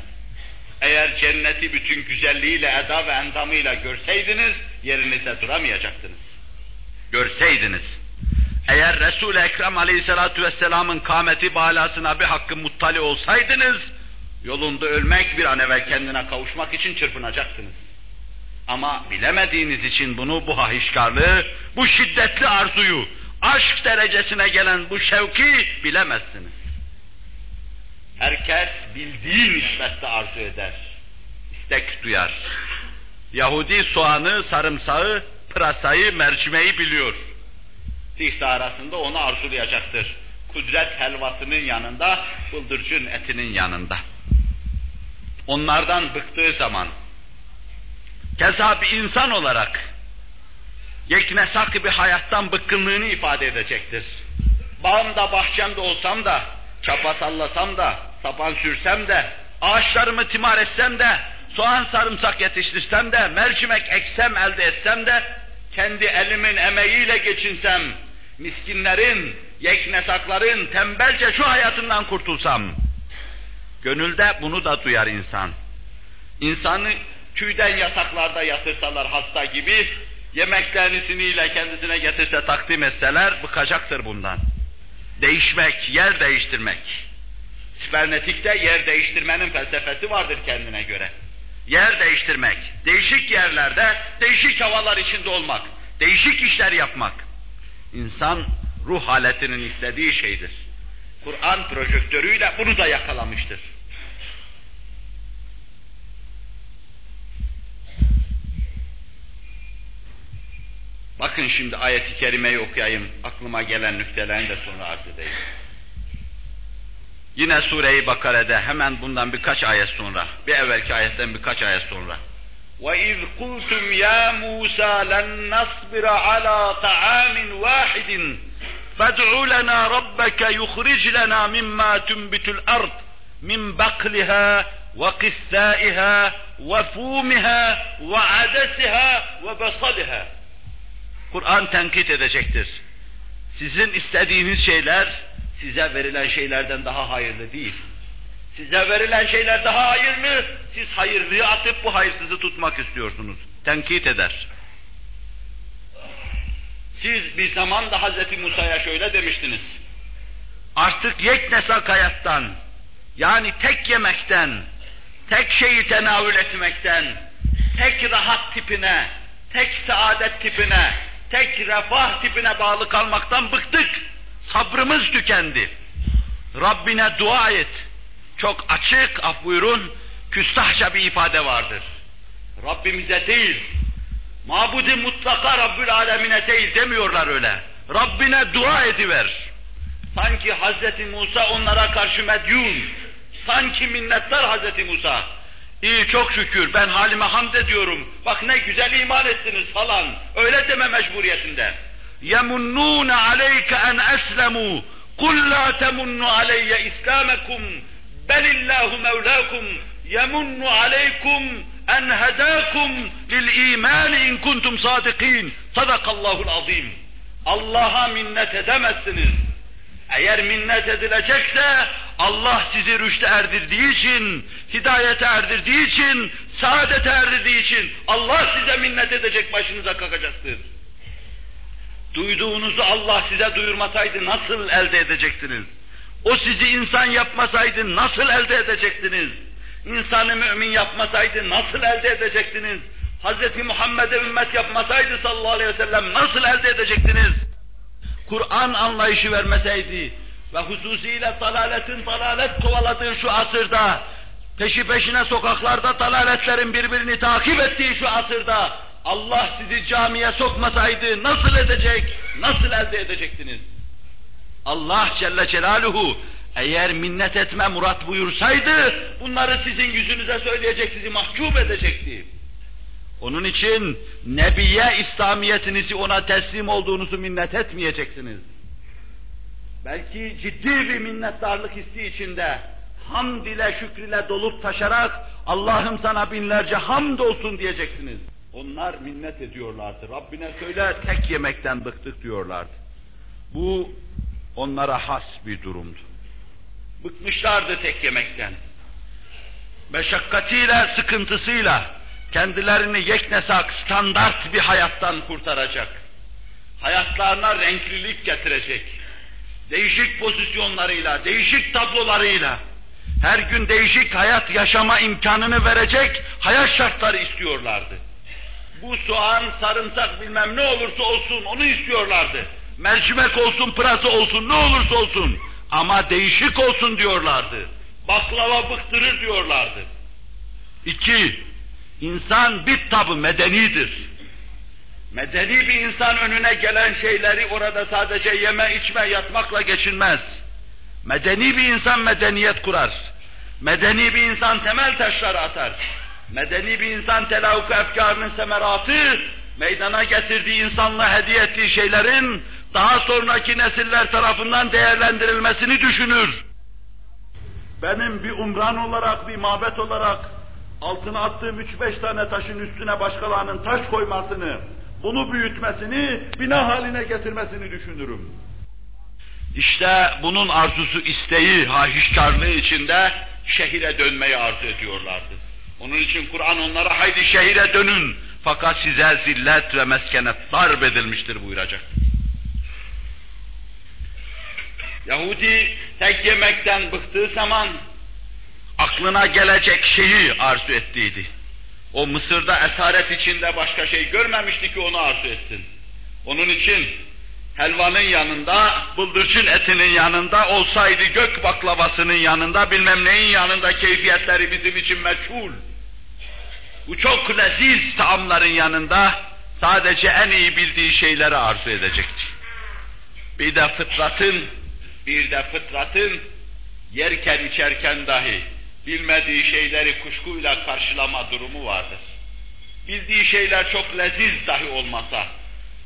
Eğer cenneti bütün güzelliğiyle, eda ve endamıyla görseydiniz, yerinizde duramayacaktınız. Görseydiniz. Eğer Resul-i Ekrem aleyhissalatu vesselamın kâmeti balasına bir hakkı muttali olsaydınız, yolunda ölmek bir an evvel kendine kavuşmak için çırpınacaktınız. Ama bilemediğiniz için bunu, bu hahişkarlığı, bu şiddetli arzuyu, aşk derecesine gelen bu şevki bilemezsiniz. Herkes bildiği nispette arzu eder, istek duyar. Yahudi soğanı, sarımsağı, pırasayı, mercimeği biliyor. Sihsa arasında onu arzulayacaktır. Kudret helvasının yanında, bıldırcın etinin yanında. Onlardan bıktığı zaman, keza bir insan olarak, yeknesak bir hayattan bıkkınlığını ifade edecektir. Bağımda, bahçemde olsam da, çapa sallasam da, sapan sürsem de, ağaçlarımı timar etsem de, soğan sarımsak yetiştirsem de, mercimek eksem elde etsem de, kendi elimin emeğiyle geçinsem, miskinlerin, yeknesakların tembelce şu hayatından kurtulsam, gönülde bunu da duyar insan. İnsanı tüyden yataklarda yatırsalar hasta gibi, yemeklerini kendisine getirse takdim etseler, bıkacaktır bundan. Değişmek, yer değiştirmek. Sibernetikte yer değiştirmenin felsefesi vardır kendine göre. Yer değiştirmek, değişik yerlerde, değişik havalar içinde olmak, değişik işler yapmak. İnsan ruh haletinin istediği şeydir. Kur'an projektörüyle bunu da yakalamıştır. Bakın şimdi ayeti kerimeyi okuyayım. Aklıma gelen nüktelerini de sonra arz edeyim. Yine Sure-i Bakara'da hemen bundan birkaç ayet sonra, bir evvelki ayetten birkaç ayet sonra. وَاِذْ قُلْتُمْ يَا مُوسَى لَنْ نَصْبِرَ عَلَى طَعَامٍ وَاحِدٍ فَادْعُ لَنَا رَبَّكَ يُخْرِجْ لَنَا مِمَّا تُنْبِتُ الْأَرْضِ مِنْ بَقْلِهَا وَقِثَّائِهَا وَفُومِهَا وَعَدَسِهَا وَبَصَلِهَا Kur'an tenkit edecektir. Sizin istediğiniz şeyler size verilen şeylerden daha hayırlı değil. Size verilen şeyler daha hayırlı, siz hayırlıyı atıp bu hayırsızı tutmak istiyorsunuz. Tenkit eder. Siz bir zaman da Hz. Musa'ya şöyle demiştiniz. Artık yeknesak hayattan, yani tek yemekten, tek şeyi tenavül etmekten, tek rahat tipine, tek saadet tipine, tek refah tipine bağlı kalmaktan bıktık. Sabrımız tükendi. Rabbine dua et. Çok açık, af buyurun, küstahça bir ifade vardır. Rabbimize değil, mabudi mutlaka Rabbül Alemine değil demiyorlar öyle. Rabbine dua ediver. Sanki Hz. Musa onlara karşı medyun, sanki minnettar Hz. Musa. İyi çok şükür ben halime hamd ediyorum. Bak ne güzel iman ettiniz falan. Öyle deme mecburiyetinde. يَمُنُّونَ عَلَيْكَ أَنْ أَسْلَمُوا قُلْ لَا تَمُنُّ عَلَيَّ إِسْلَامَكُمْ بَلِ اللّٰهُ مَوْلَاكُمْ يَمُنُّ عَلَيْكُمْ أَنْ هَدَاكُمْ لِلْإِيمَانِ اِنْ كُنْتُمْ صَادِقِينَ صَدَقَ اللّٰهُ الْعَظِيمُ Allah'a minnet edemezsiniz. Eğer minnet edilecekse Allah sizi rüşte erdirdiği için, hidayete erdirdiği için, saadete erdirdiği için Allah size minnet edecek başınıza kalkacaktır. Duyduğunuzu Allah size duyurmasaydı nasıl elde edecektiniz? O sizi insan yapmasaydı nasıl elde edecektiniz? İnsanı mümin yapmasaydı nasıl elde edecektiniz? Hz. Muhammed'e ümmet yapmasaydı sallallahu aleyhi ve sellem nasıl elde edecektiniz? Kur'an anlayışı vermeseydi ve hususiyle dalaletin dalalet kovaladığı şu asırda, peşi peşine sokaklarda dalaletlerin birbirini takip ettiği şu asırda, Allah sizi camiye sokmasaydı nasıl edecek, nasıl elde edecektiniz? Allah Celle Celaluhu eğer minnet etme murat buyursaydı bunları sizin yüzünüze söyleyecek, sizi mahcup edecekti. Onun için Nebiye İslamiyetinizi ona teslim olduğunuzu minnet etmeyeceksiniz. Belki ciddi bir minnettarlık hissi içinde hamd ile şükür ile dolup taşarak Allah'ım sana binlerce hamd olsun diyeceksiniz. Onlar minnet ediyorlardı. Rabbine söyle tek yemekten bıktık diyorlardı. Bu onlara has bir durumdu. Bıkmışlardı tek yemekten. Meşakkatiyle, sıkıntısıyla kendilerini yeknesak, standart bir hayattan kurtaracak. Hayatlarına renklilik getirecek. Değişik pozisyonlarıyla, değişik tablolarıyla, her gün değişik hayat yaşama imkanını verecek hayat şartları istiyorlardı. Bu soğan, sarımsak bilmem ne olursa olsun onu istiyorlardı. Mercimek olsun, pırasa olsun, ne olursa olsun. Ama değişik olsun diyorlardı. Baklava bıktırır diyorlardı. İki, insan bir tabi medenidir. Medeni bir insan önüne gelen şeyleri orada sadece yeme, içme, yatmakla geçinmez. Medeni bir insan medeniyet kurar. Medeni bir insan temel taşları atar. Medeni bir insan telavuk efkarının semeratı, meydana getirdiği insanla hediye ettiği şeylerin daha sonraki nesiller tarafından değerlendirilmesini düşünür. Benim bir umran olarak, bir mabet olarak altına attığım üç beş tane taşın üstüne başkalarının taş koymasını, bunu büyütmesini, bina haline getirmesini düşünürüm. İşte bunun arzusu, isteği, hahişkarlığı içinde şehire dönmeyi arzu ediyorlardı. Onun için Kur'an onlara haydi şehire dönün fakat size zillet ve meskenet darp edilmiştir buyuracak. Yahudi tek yemekten bıktığı zaman aklına gelecek şeyi arzu ettiydi. O Mısır'da esaret içinde başka şey görmemişti ki onu arzu etsin. Onun için helvanın yanında, bıldırcın etinin yanında olsaydı gök baklavasının yanında, bilmem neyin yanında keyfiyetleri bizim için meçhul. Bu çok leziz taamların yanında sadece en iyi bildiği şeyleri arzu edecekti. Bir de fıtratın, bir de fıtratın yerken içerken dahi bilmediği şeyleri kuşkuyla karşılama durumu vardır. Bildiği şeyler çok leziz dahi olmasa,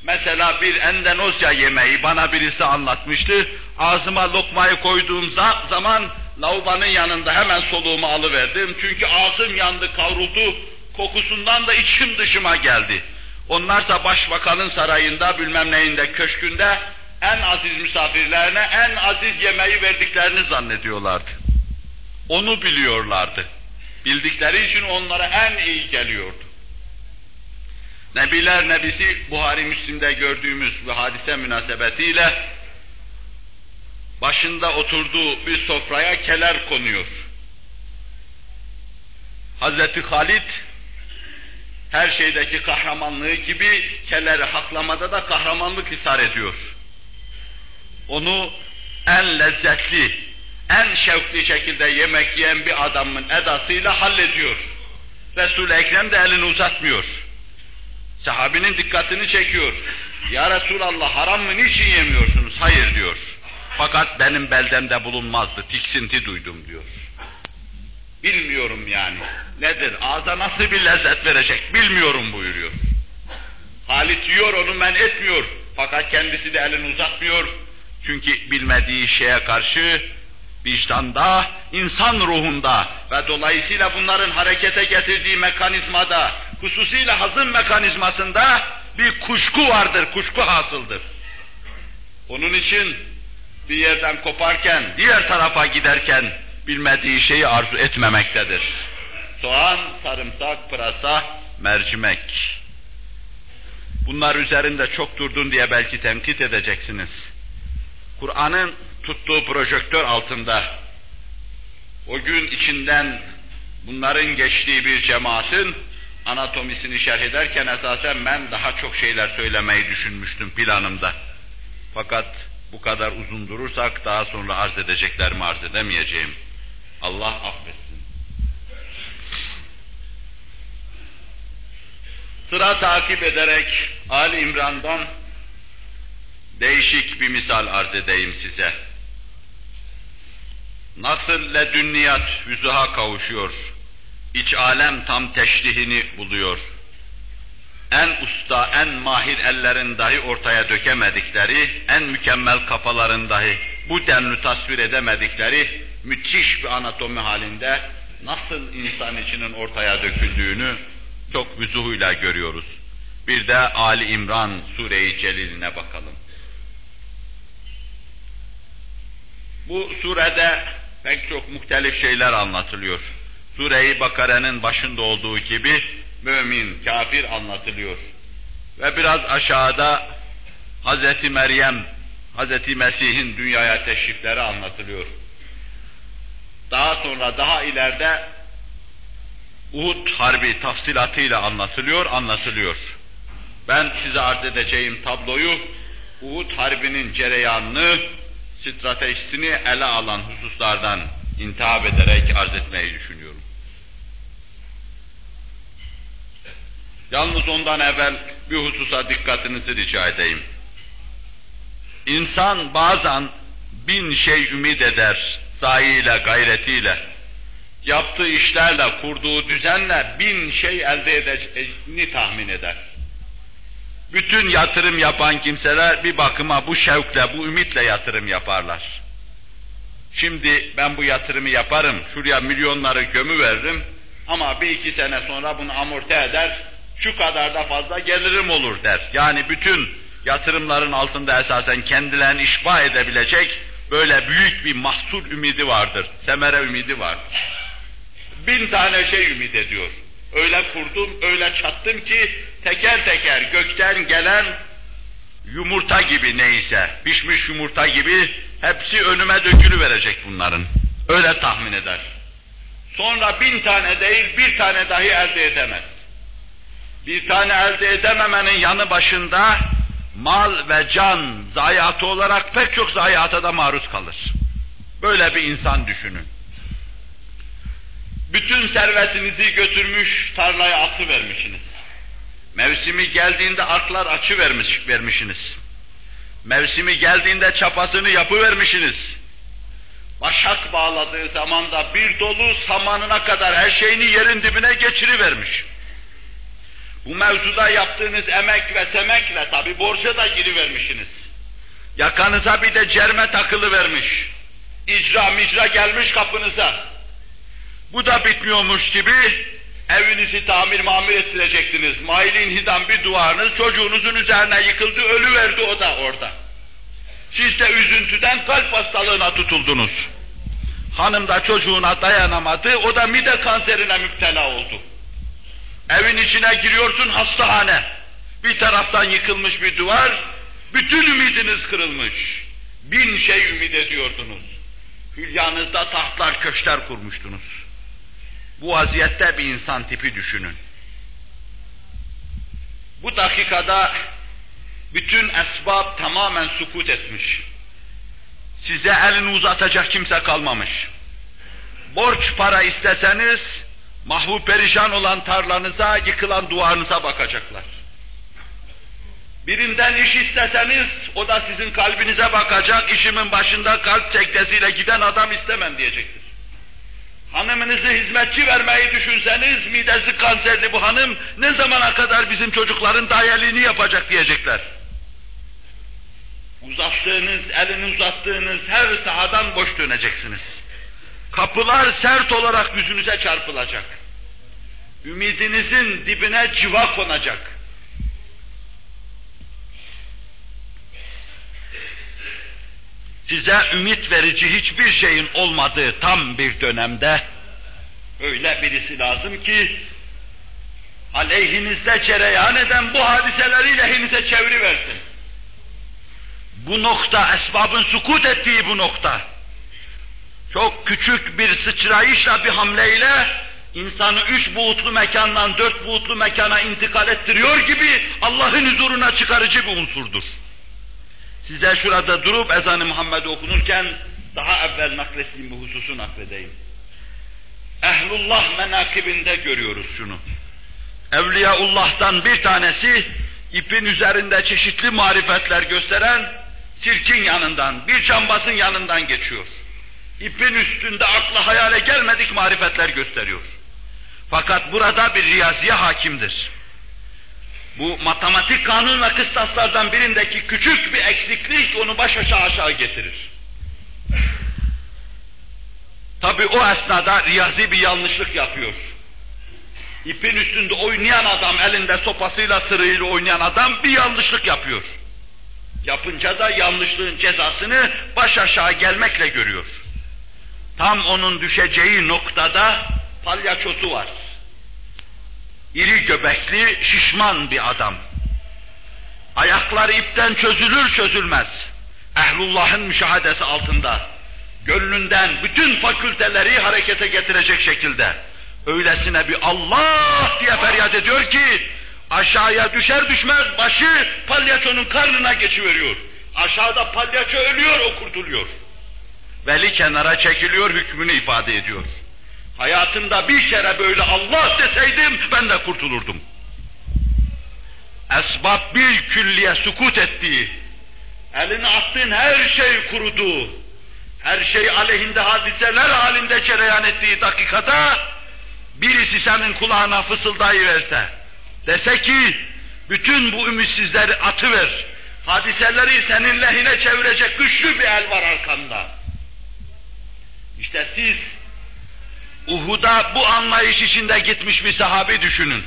mesela bir Endonezya yemeği bana birisi anlatmıştı, ağzıma lokmayı koyduğum zaman lavabanın yanında hemen soluğumu alıverdim, çünkü ağzım yandı, kavruldu, kokusundan da içim dışıma geldi. Onlarsa başbakanın sarayında, bilmem neyinde, köşkünde en aziz misafirlerine en aziz yemeği verdiklerini zannediyorlardı. Onu biliyorlardı. Bildikleri için onlara en iyi geliyordu. Nebiler Nebisi Buhari Müslim'de gördüğümüz bu hadise münasebetiyle başında oturduğu bir sofraya keler konuyor. Hazreti Halid her şeydeki kahramanlığı gibi keleri haklamada da kahramanlık hisar ediyor. Onu en lezzetli, en şevkli şekilde yemek yiyen bir adamın edasıyla hallediyor. Resul-i Ekrem de elini uzatmıyor. Sahabinin dikkatini çekiyor. Ya Resulallah haram mı niçin yemiyorsunuz? Hayır diyor. Fakat benim beldemde bulunmazdı, tiksinti duydum diyor. Bilmiyorum yani. Nedir? Ağza nasıl bir lezzet verecek? Bilmiyorum buyuruyor. Halit yiyor, onu men etmiyor. Fakat kendisi de elini uzatmıyor. Çünkü bilmediği şeye karşı vicdanda, insan ruhunda ve dolayısıyla bunların harekete getirdiği mekanizmada, hususiyle hazım mekanizmasında bir kuşku vardır, kuşku hasıldır. Onun için bir yerden koparken, diğer tarafa giderken bilmediği şeyi arzu etmemektedir. Soğan, sarımsak, pırasa, mercimek. Bunlar üzerinde çok durdun diye belki tenkit edeceksiniz. Kur'an'ın tuttuğu projektör altında o gün içinden bunların geçtiği bir cemaatin anatomisini şerh ederken esasen ben daha çok şeyler söylemeyi düşünmüştüm planımda. Fakat bu kadar uzun durursak daha sonra arz edeceklerimi arz edemeyeceğim. Allah affetsin. Sıra takip ederek Ali İmran'dan değişik bir misal arz edeyim size. Nasıl ledünniyat hüzuha kavuşuyor, iç alem tam teşrihini buluyor. En usta, en mahir ellerin dahi ortaya dökemedikleri, en mükemmel kafaların dahi bu denli tasvir edemedikleri müthiş bir anatomi halinde nasıl insan içinin ortaya döküldüğünü çok vüzuhuyla görüyoruz. Bir de Ali İmran Sure-i Celil'ine bakalım. Bu surede pek çok muhtelif şeyler anlatılıyor. Sure-i Bakara'nın başında olduğu gibi mümin, kafir anlatılıyor. Ve biraz aşağıda Hz. Meryem, Hz. Mesih'in dünyaya teşrifleri anlatılıyor. Daha sonra daha ileride Uhud Harbi tafsilatıyla anlatılıyor, anlatılıyor. Ben size arz edeceğim tabloyu Uhud Harbi'nin cereyanını stratejisini ele alan hususlardan intihap ederek arz etmeyi düşünüyorum. Yalnız ondan evvel bir hususa dikkatinizi rica edeyim. İnsan bazen bin şey ümit eder, sahiyle, gayretiyle, yaptığı işlerle, kurduğu düzenle bin şey elde edeceğini tahmin eder. Bütün yatırım yapan kimseler bir bakıma bu şevkle, bu ümitle yatırım yaparlar. Şimdi ben bu yatırımı yaparım, şuraya milyonları gömü veririm ama bir iki sene sonra bunu amorti eder, şu kadar da fazla gelirim olur der. Yani bütün yatırımların altında esasen kendilerini işba edebilecek böyle büyük bir mahsul ümidi vardır, semere ümidi vardır. Bin tane şey ümit ediyor. Öyle kurdum, öyle çattım ki teker teker gökten gelen yumurta gibi neyse, pişmiş yumurta gibi hepsi önüme dökülü verecek bunların. Öyle tahmin eder. Sonra bin tane değil bir tane dahi elde edemez. Bir tane elde edememenin yanı başında mal ve can zayiatı olarak pek çok zayiata da maruz kalır. Böyle bir insan düşünün. Bütün servetinizi götürmüş tarlaya atı vermişsiniz. Mevsimi geldiğinde arklar açı vermiş, vermişsiniz. Mevsimi geldiğinde çapasını yapı vermişsiniz. Başak bağladığı zaman da bir dolu samanına kadar her şeyini yerin dibine geçirivermiş. Bu mevzuda yaptığınız emek ve semekle tabi borca da girivermişsiniz. Yakanıza bir de cerme takılı vermiş. İcra micra gelmiş kapınıza. Bu da bitmiyormuş gibi evinizi tamir mamir ettirecektiniz. Mailin hidam bir duvarınız çocuğunuzun üzerine yıkıldı, ölü verdi o da orada. Siz de üzüntüden kalp hastalığına tutuldunuz. Hanım da çocuğuna dayanamadı, o da mide kanserine müptela oldu. Evin içine giriyorsun hastahane. Bir taraftan yıkılmış bir duvar, bütün ümidiniz kırılmış. Bin şey ümit ediyordunuz. Hülyanızda tahtlar, köşkler kurmuştunuz. Bu vaziyette bir insan tipi düşünün. Bu dakikada bütün esbab tamamen sukut etmiş. Size elini uzatacak kimse kalmamış. Borç para isteseniz, mahvu perişan olan tarlanıza, yıkılan duvarınıza bakacaklar. Birinden iş isteseniz, o da sizin kalbinize bakacak, işimin başında kalp teknesiyle giden adam istemem diyecektir. Hanımınızı hizmetçi vermeyi düşünseniz, midesi kanserli bu hanım, ne zamana kadar bizim çocukların dayeliğini yapacak diyecekler. Uzattığınız, elini uzattığınız her sahadan boş döneceksiniz. Kapılar sert olarak yüzünüze çarpılacak. Ümidinizin dibine civa konacak. Size ümit verici hiçbir şeyin olmadığı tam bir dönemde öyle birisi lazım ki aleyhinizde cereyan eden bu hadiseleri lehinize çeviriversin. Bu nokta, esbabın sukut ettiği bu nokta, çok küçük bir sıçrayışla bir hamleyle insanı üç buğutlu mekandan dört buğutlu mekana intikal ettiriyor gibi Allah'ın huzuruna çıkarıcı bir unsurdur. Size şurada durup ezan-ı Muhammed okunurken daha evvel naklettiğim bu hususu nakledeyim. Ehlullah menakibinde görüyoruz şunu. Evliyaullah'tan bir tanesi ipin üzerinde çeşitli marifetler gösteren sirkin yanından, bir cambazın yanından geçiyor. İpin üstünde akla hayale gelmedik marifetler gösteriyor. Fakat burada bir riyaziye hakimdir. Bu matematik kanun ve kıstaslardan birindeki küçük bir eksiklik onu baş aşağı aşağı getirir. Tabi o esnada riyazi bir yanlışlık yapıyor. İpin üstünde oynayan adam, elinde sopasıyla sırığıyla oynayan adam bir yanlışlık yapıyor. Yapınca da yanlışlığın cezasını baş aşağı gelmekle görüyor. Tam onun düşeceği noktada palyaçosu var. İri göbekli, şişman bir adam. Ayakları ipten çözülür çözülmez. Ehlullah'ın müşahadesi altında. Gönlünden bütün fakülteleri harekete getirecek şekilde. Öylesine bir Allah diye feryat ediyor ki, aşağıya düşer düşmez başı palyaçonun karnına geçiveriyor. Aşağıda palyaço ölüyor, o kurtuluyor. Veli kenara çekiliyor, hükmünü ifade ediyor. Hayatımda bir kere böyle Allah deseydim ben de kurtulurdum. Esbab bir külliye sukut etti. Eline attığın her şey kurudu. Her şey aleyhinde hadiseler halinde cereyan ettiği dakikada birisi senin kulağına fısıldayıverse, dese ki bütün bu ümitsizleri atıver, hadiseleri senin lehine çevirecek güçlü bir el var arkanda. İşte siz Uhud'a bu anlayış içinde gitmiş bir sahabi düşünün.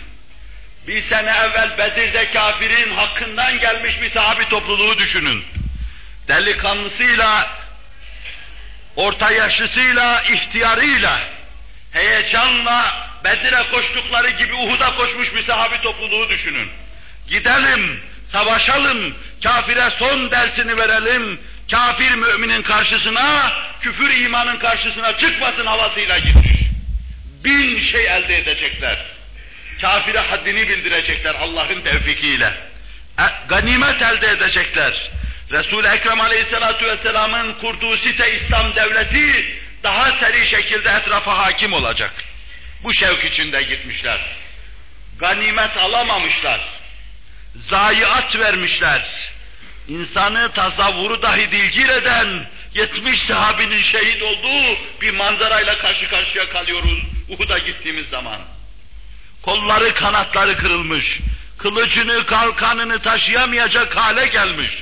Bir sene evvel Bedir'de kafirin hakkından gelmiş bir sahabi topluluğu düşünün. Delikanlısıyla, orta yaşlısıyla, ihtiyarıyla, heyecanla Bedir'e koştukları gibi Uhud'a koşmuş bir sahabi topluluğu düşünün. Gidelim, savaşalım, kafire son dersini verelim, Kafir müminin karşısına, küfür imanın karşısına çıkmasın havasıyla gitmiş. Bin şey elde edecekler. Kafire haddini bildirecekler Allah'ın tevfikiyle. E, ganimet elde edecekler. Resul-i Ekrem Aleyhisselatü Vesselam'ın kurduğu site İslam devleti daha seri şekilde etrafa hakim olacak. Bu şevk içinde gitmişler. Ganimet alamamışlar. Zayiat vermişler. İnsanı tasavvuru dahi dilgir eden 70 sahabinin şehit olduğu bir manzarayla karşı karşıya kalıyoruz Uhud'a gittiğimiz zaman. Kolları kanatları kırılmış, kılıcını kalkanını taşıyamayacak hale gelmiş.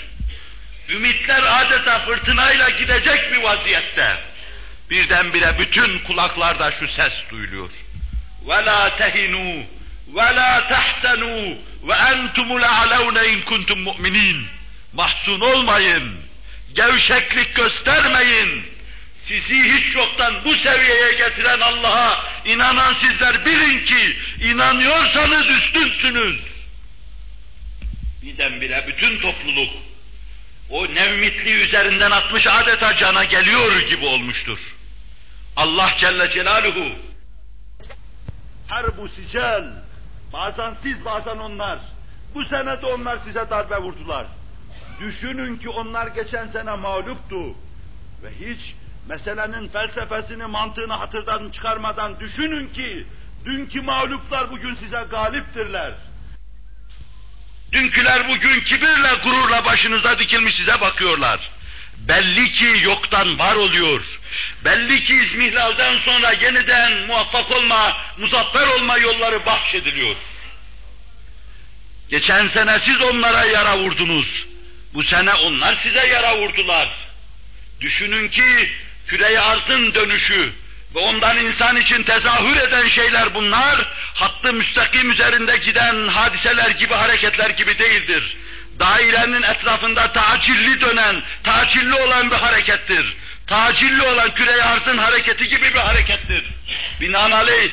Ümitler adeta fırtınayla gidecek bir vaziyette. Birdenbire bütün kulaklarda şu ses duyuluyor. وَلَا تَهِنُوا وَلَا تَحْسَنُوا وَاَنْتُمُ لَعَلَوْنَ اِنْ كُنْتُمْ مُؤْمِنِينَ Mahzun olmayın, gevşeklik göstermeyin. sizi hiç yoktan bu seviyeye getiren Allah'a inanan sizler bilin ki inanıyorsanız üstünsünüz. Birdenbire bütün topluluk o nevmitliği üzerinden atmış adeta cana geliyor gibi olmuştur. Allah Celle Celaluhu her bu sicel, bazen siz bazen onlar, bu sene de onlar size darbe vurdular. Düşünün ki onlar geçen sene mağluptu ve hiç meselenin felsefesini, mantığını hatırdan çıkarmadan düşünün ki dünkü mağluplar bugün size galiptirler. Dünküler bugün kibirle, gururla başınıza dikilmiş size bakıyorlar. Belli ki yoktan var oluyor. Belli ki İzmihlal'den sonra yeniden muvaffak olma, muzaffer olma yolları bahşediliyor. Geçen sene siz onlara yara vurdunuz. Bu sene onlar size yara vurdular. Düşünün ki küre arzın dönüşü ve ondan insan için tezahür eden şeyler bunlar, hattı müstakim üzerinde giden hadiseler gibi, hareketler gibi değildir. Dairenin etrafında tacilli dönen, tacilli olan bir harekettir. Tacilli olan küre arzın hareketi gibi bir harekettir. Binaenaleyh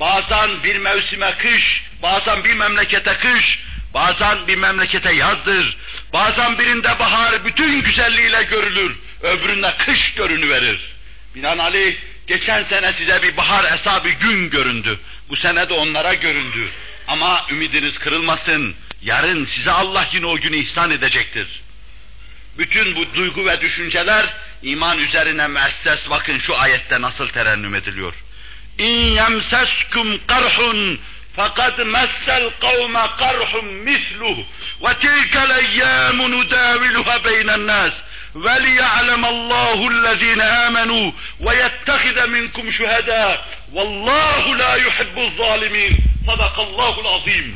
bazen bir mevsime kış, bazen bir memlekete kış, bazen bir memlekete yazdır, bazen birinde bahar bütün güzelliğiyle görülür, öbüründe kış görünüverir. Binaenaleyh geçen sene size bir bahar hesabı gün göründü. Bu sene de onlara göründü. Ama ümidiniz kırılmasın. Yarın size Allah yine o günü ihsan edecektir. Bütün bu duygu ve düşünceler iman üzerine müesses bakın şu ayette nasıl terennüm ediliyor. İn yemseskum karhun messel kavme karhum misluh ve tilkel eyyâmu nudâviluha beynen nas. وَلِيَعْلَمَ اللّٰهُ الَّذ۪ينَ آمَنُوا وَيَتَّخِذَ مِنْكُمْ شُهَدَاءَ وَاللّٰهُ لَا يُحِبُّ الظَّالِمِينَ Sadakallahul azim.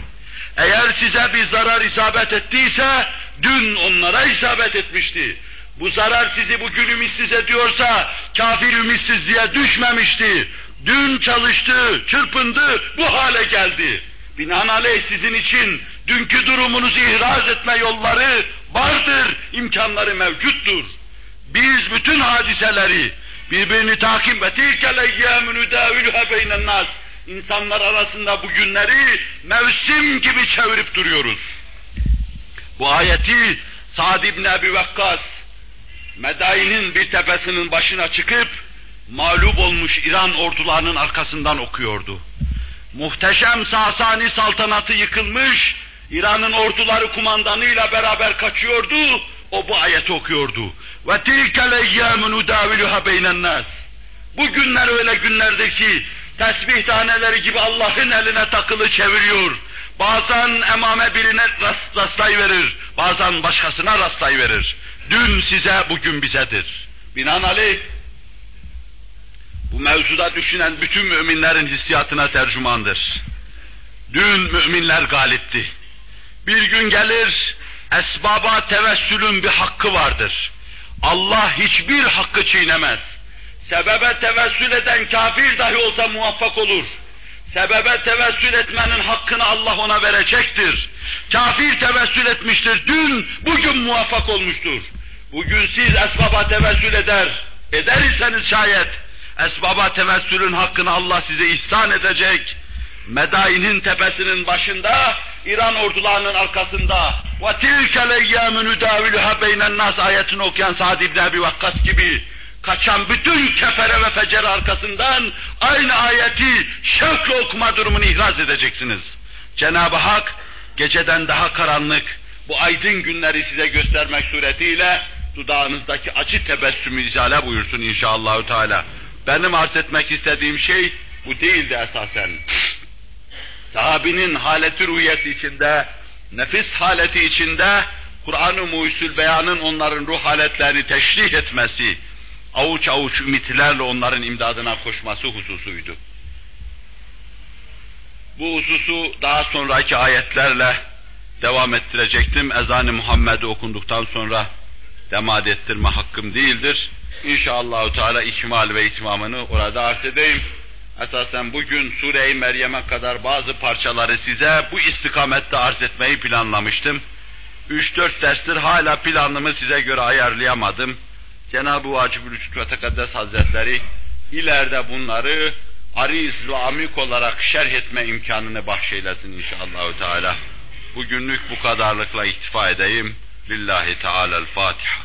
Eğer size bir zarar isabet ettiyse, dün onlara isabet etmişti. Bu zarar sizi bugün ümitsiz ediyorsa, kafir ümitsizliğe düşmemişti. Dün çalıştı, çırpındı, bu hale geldi. Binaenaleyh sizin için dünkü durumunuzu ihraz etme yolları vardır, imkanları mevcuttur. Biz bütün hadiseleri birbirini takip ve tilkel eyyâmü nüdâvilühe beynen nas. İnsanlar arasında bu günleri mevsim gibi çevirip duruyoruz. Bu ayeti Sa'd ibn Ebi Vakkas Medain'in bir tepesinin başına çıkıp mağlup olmuş İran ordularının arkasından okuyordu. Muhteşem Sasani saltanatı yıkılmış, İran'ın orduları kumandanıyla beraber kaçıyordu, o bu ayeti okuyordu. Ve tilkel eyyâmü nudâvilüha beynen. Bu günler öyle günlerdir ki tesbih taneleri gibi Allah'ın eline takılı çeviriyor. Bazen emame birine rast, rastlayıverir, bazen başkasına rastlayıverir. Dün size, bugün bizedir. Binaenaleyh bu mevzuda düşünen bütün müminlerin hissiyatına tercümandır. Dün müminler galipti. Bir gün gelir, esbaba tevessülün bir hakkı vardır. Allah hiçbir hakkı çiğnemez. Sebebe tevessül eden kafir dahi olsa muvaffak olur. Sebebe tevessül etmenin hakkını Allah ona verecektir. Kafir tevessül etmiştir, dün, bugün muvaffak olmuştur. Bugün siz esbaba tevessül eder, eder iseniz şayet, esbaba tevessülün hakkını Allah size ihsan edecek. Medain'in tepesinin başında, İran ordularının arkasında ve tilkel eyyâmü nüdâvilühâ beynen nas ayetini okuyan Sa'd ibn Ebi Vakkas gibi kaçan bütün kefere ve fecere arkasından aynı ayeti şevkle okuma durumunu ihraz edeceksiniz. Cenab-ı Hak geceden daha karanlık bu aydın günleri size göstermek suretiyle dudağınızdaki acı tebessümü izale buyursun inşallahü teala. Benim arz etmek istediğim şey bu değildi esasen. Sahabinin haleti ruhiyeti içinde, nefis haleti içinde Kur'an-ı Muhyüsül Beyan'ın onların ruh haletlerini teşrih etmesi, avuç avuç ümitlerle onların imdadına koşması hususuydu. Bu hususu daha sonraki ayetlerle devam ettirecektim. Ezan-ı Muhammed'i okunduktan sonra demad ettirme hakkım değildir. İnşallahü Teala ikmal ve itmamını orada arz edeyim. Esasen bugün Sure-i Meryem'e kadar bazı parçaları size bu istikamette arz etmeyi planlamıştım. 3-4 derstir hala planımı size göre ayarlayamadım. Cenab-ı Vacib-ül ve Tekaddes Hazretleri ileride bunları ariz ve amik olarak şerh etme imkanını bahşeylesin inşallah Teala. Bugünlük bu kadarlıkla iktifa edeyim. Lillahi Teala'l-Fatiha.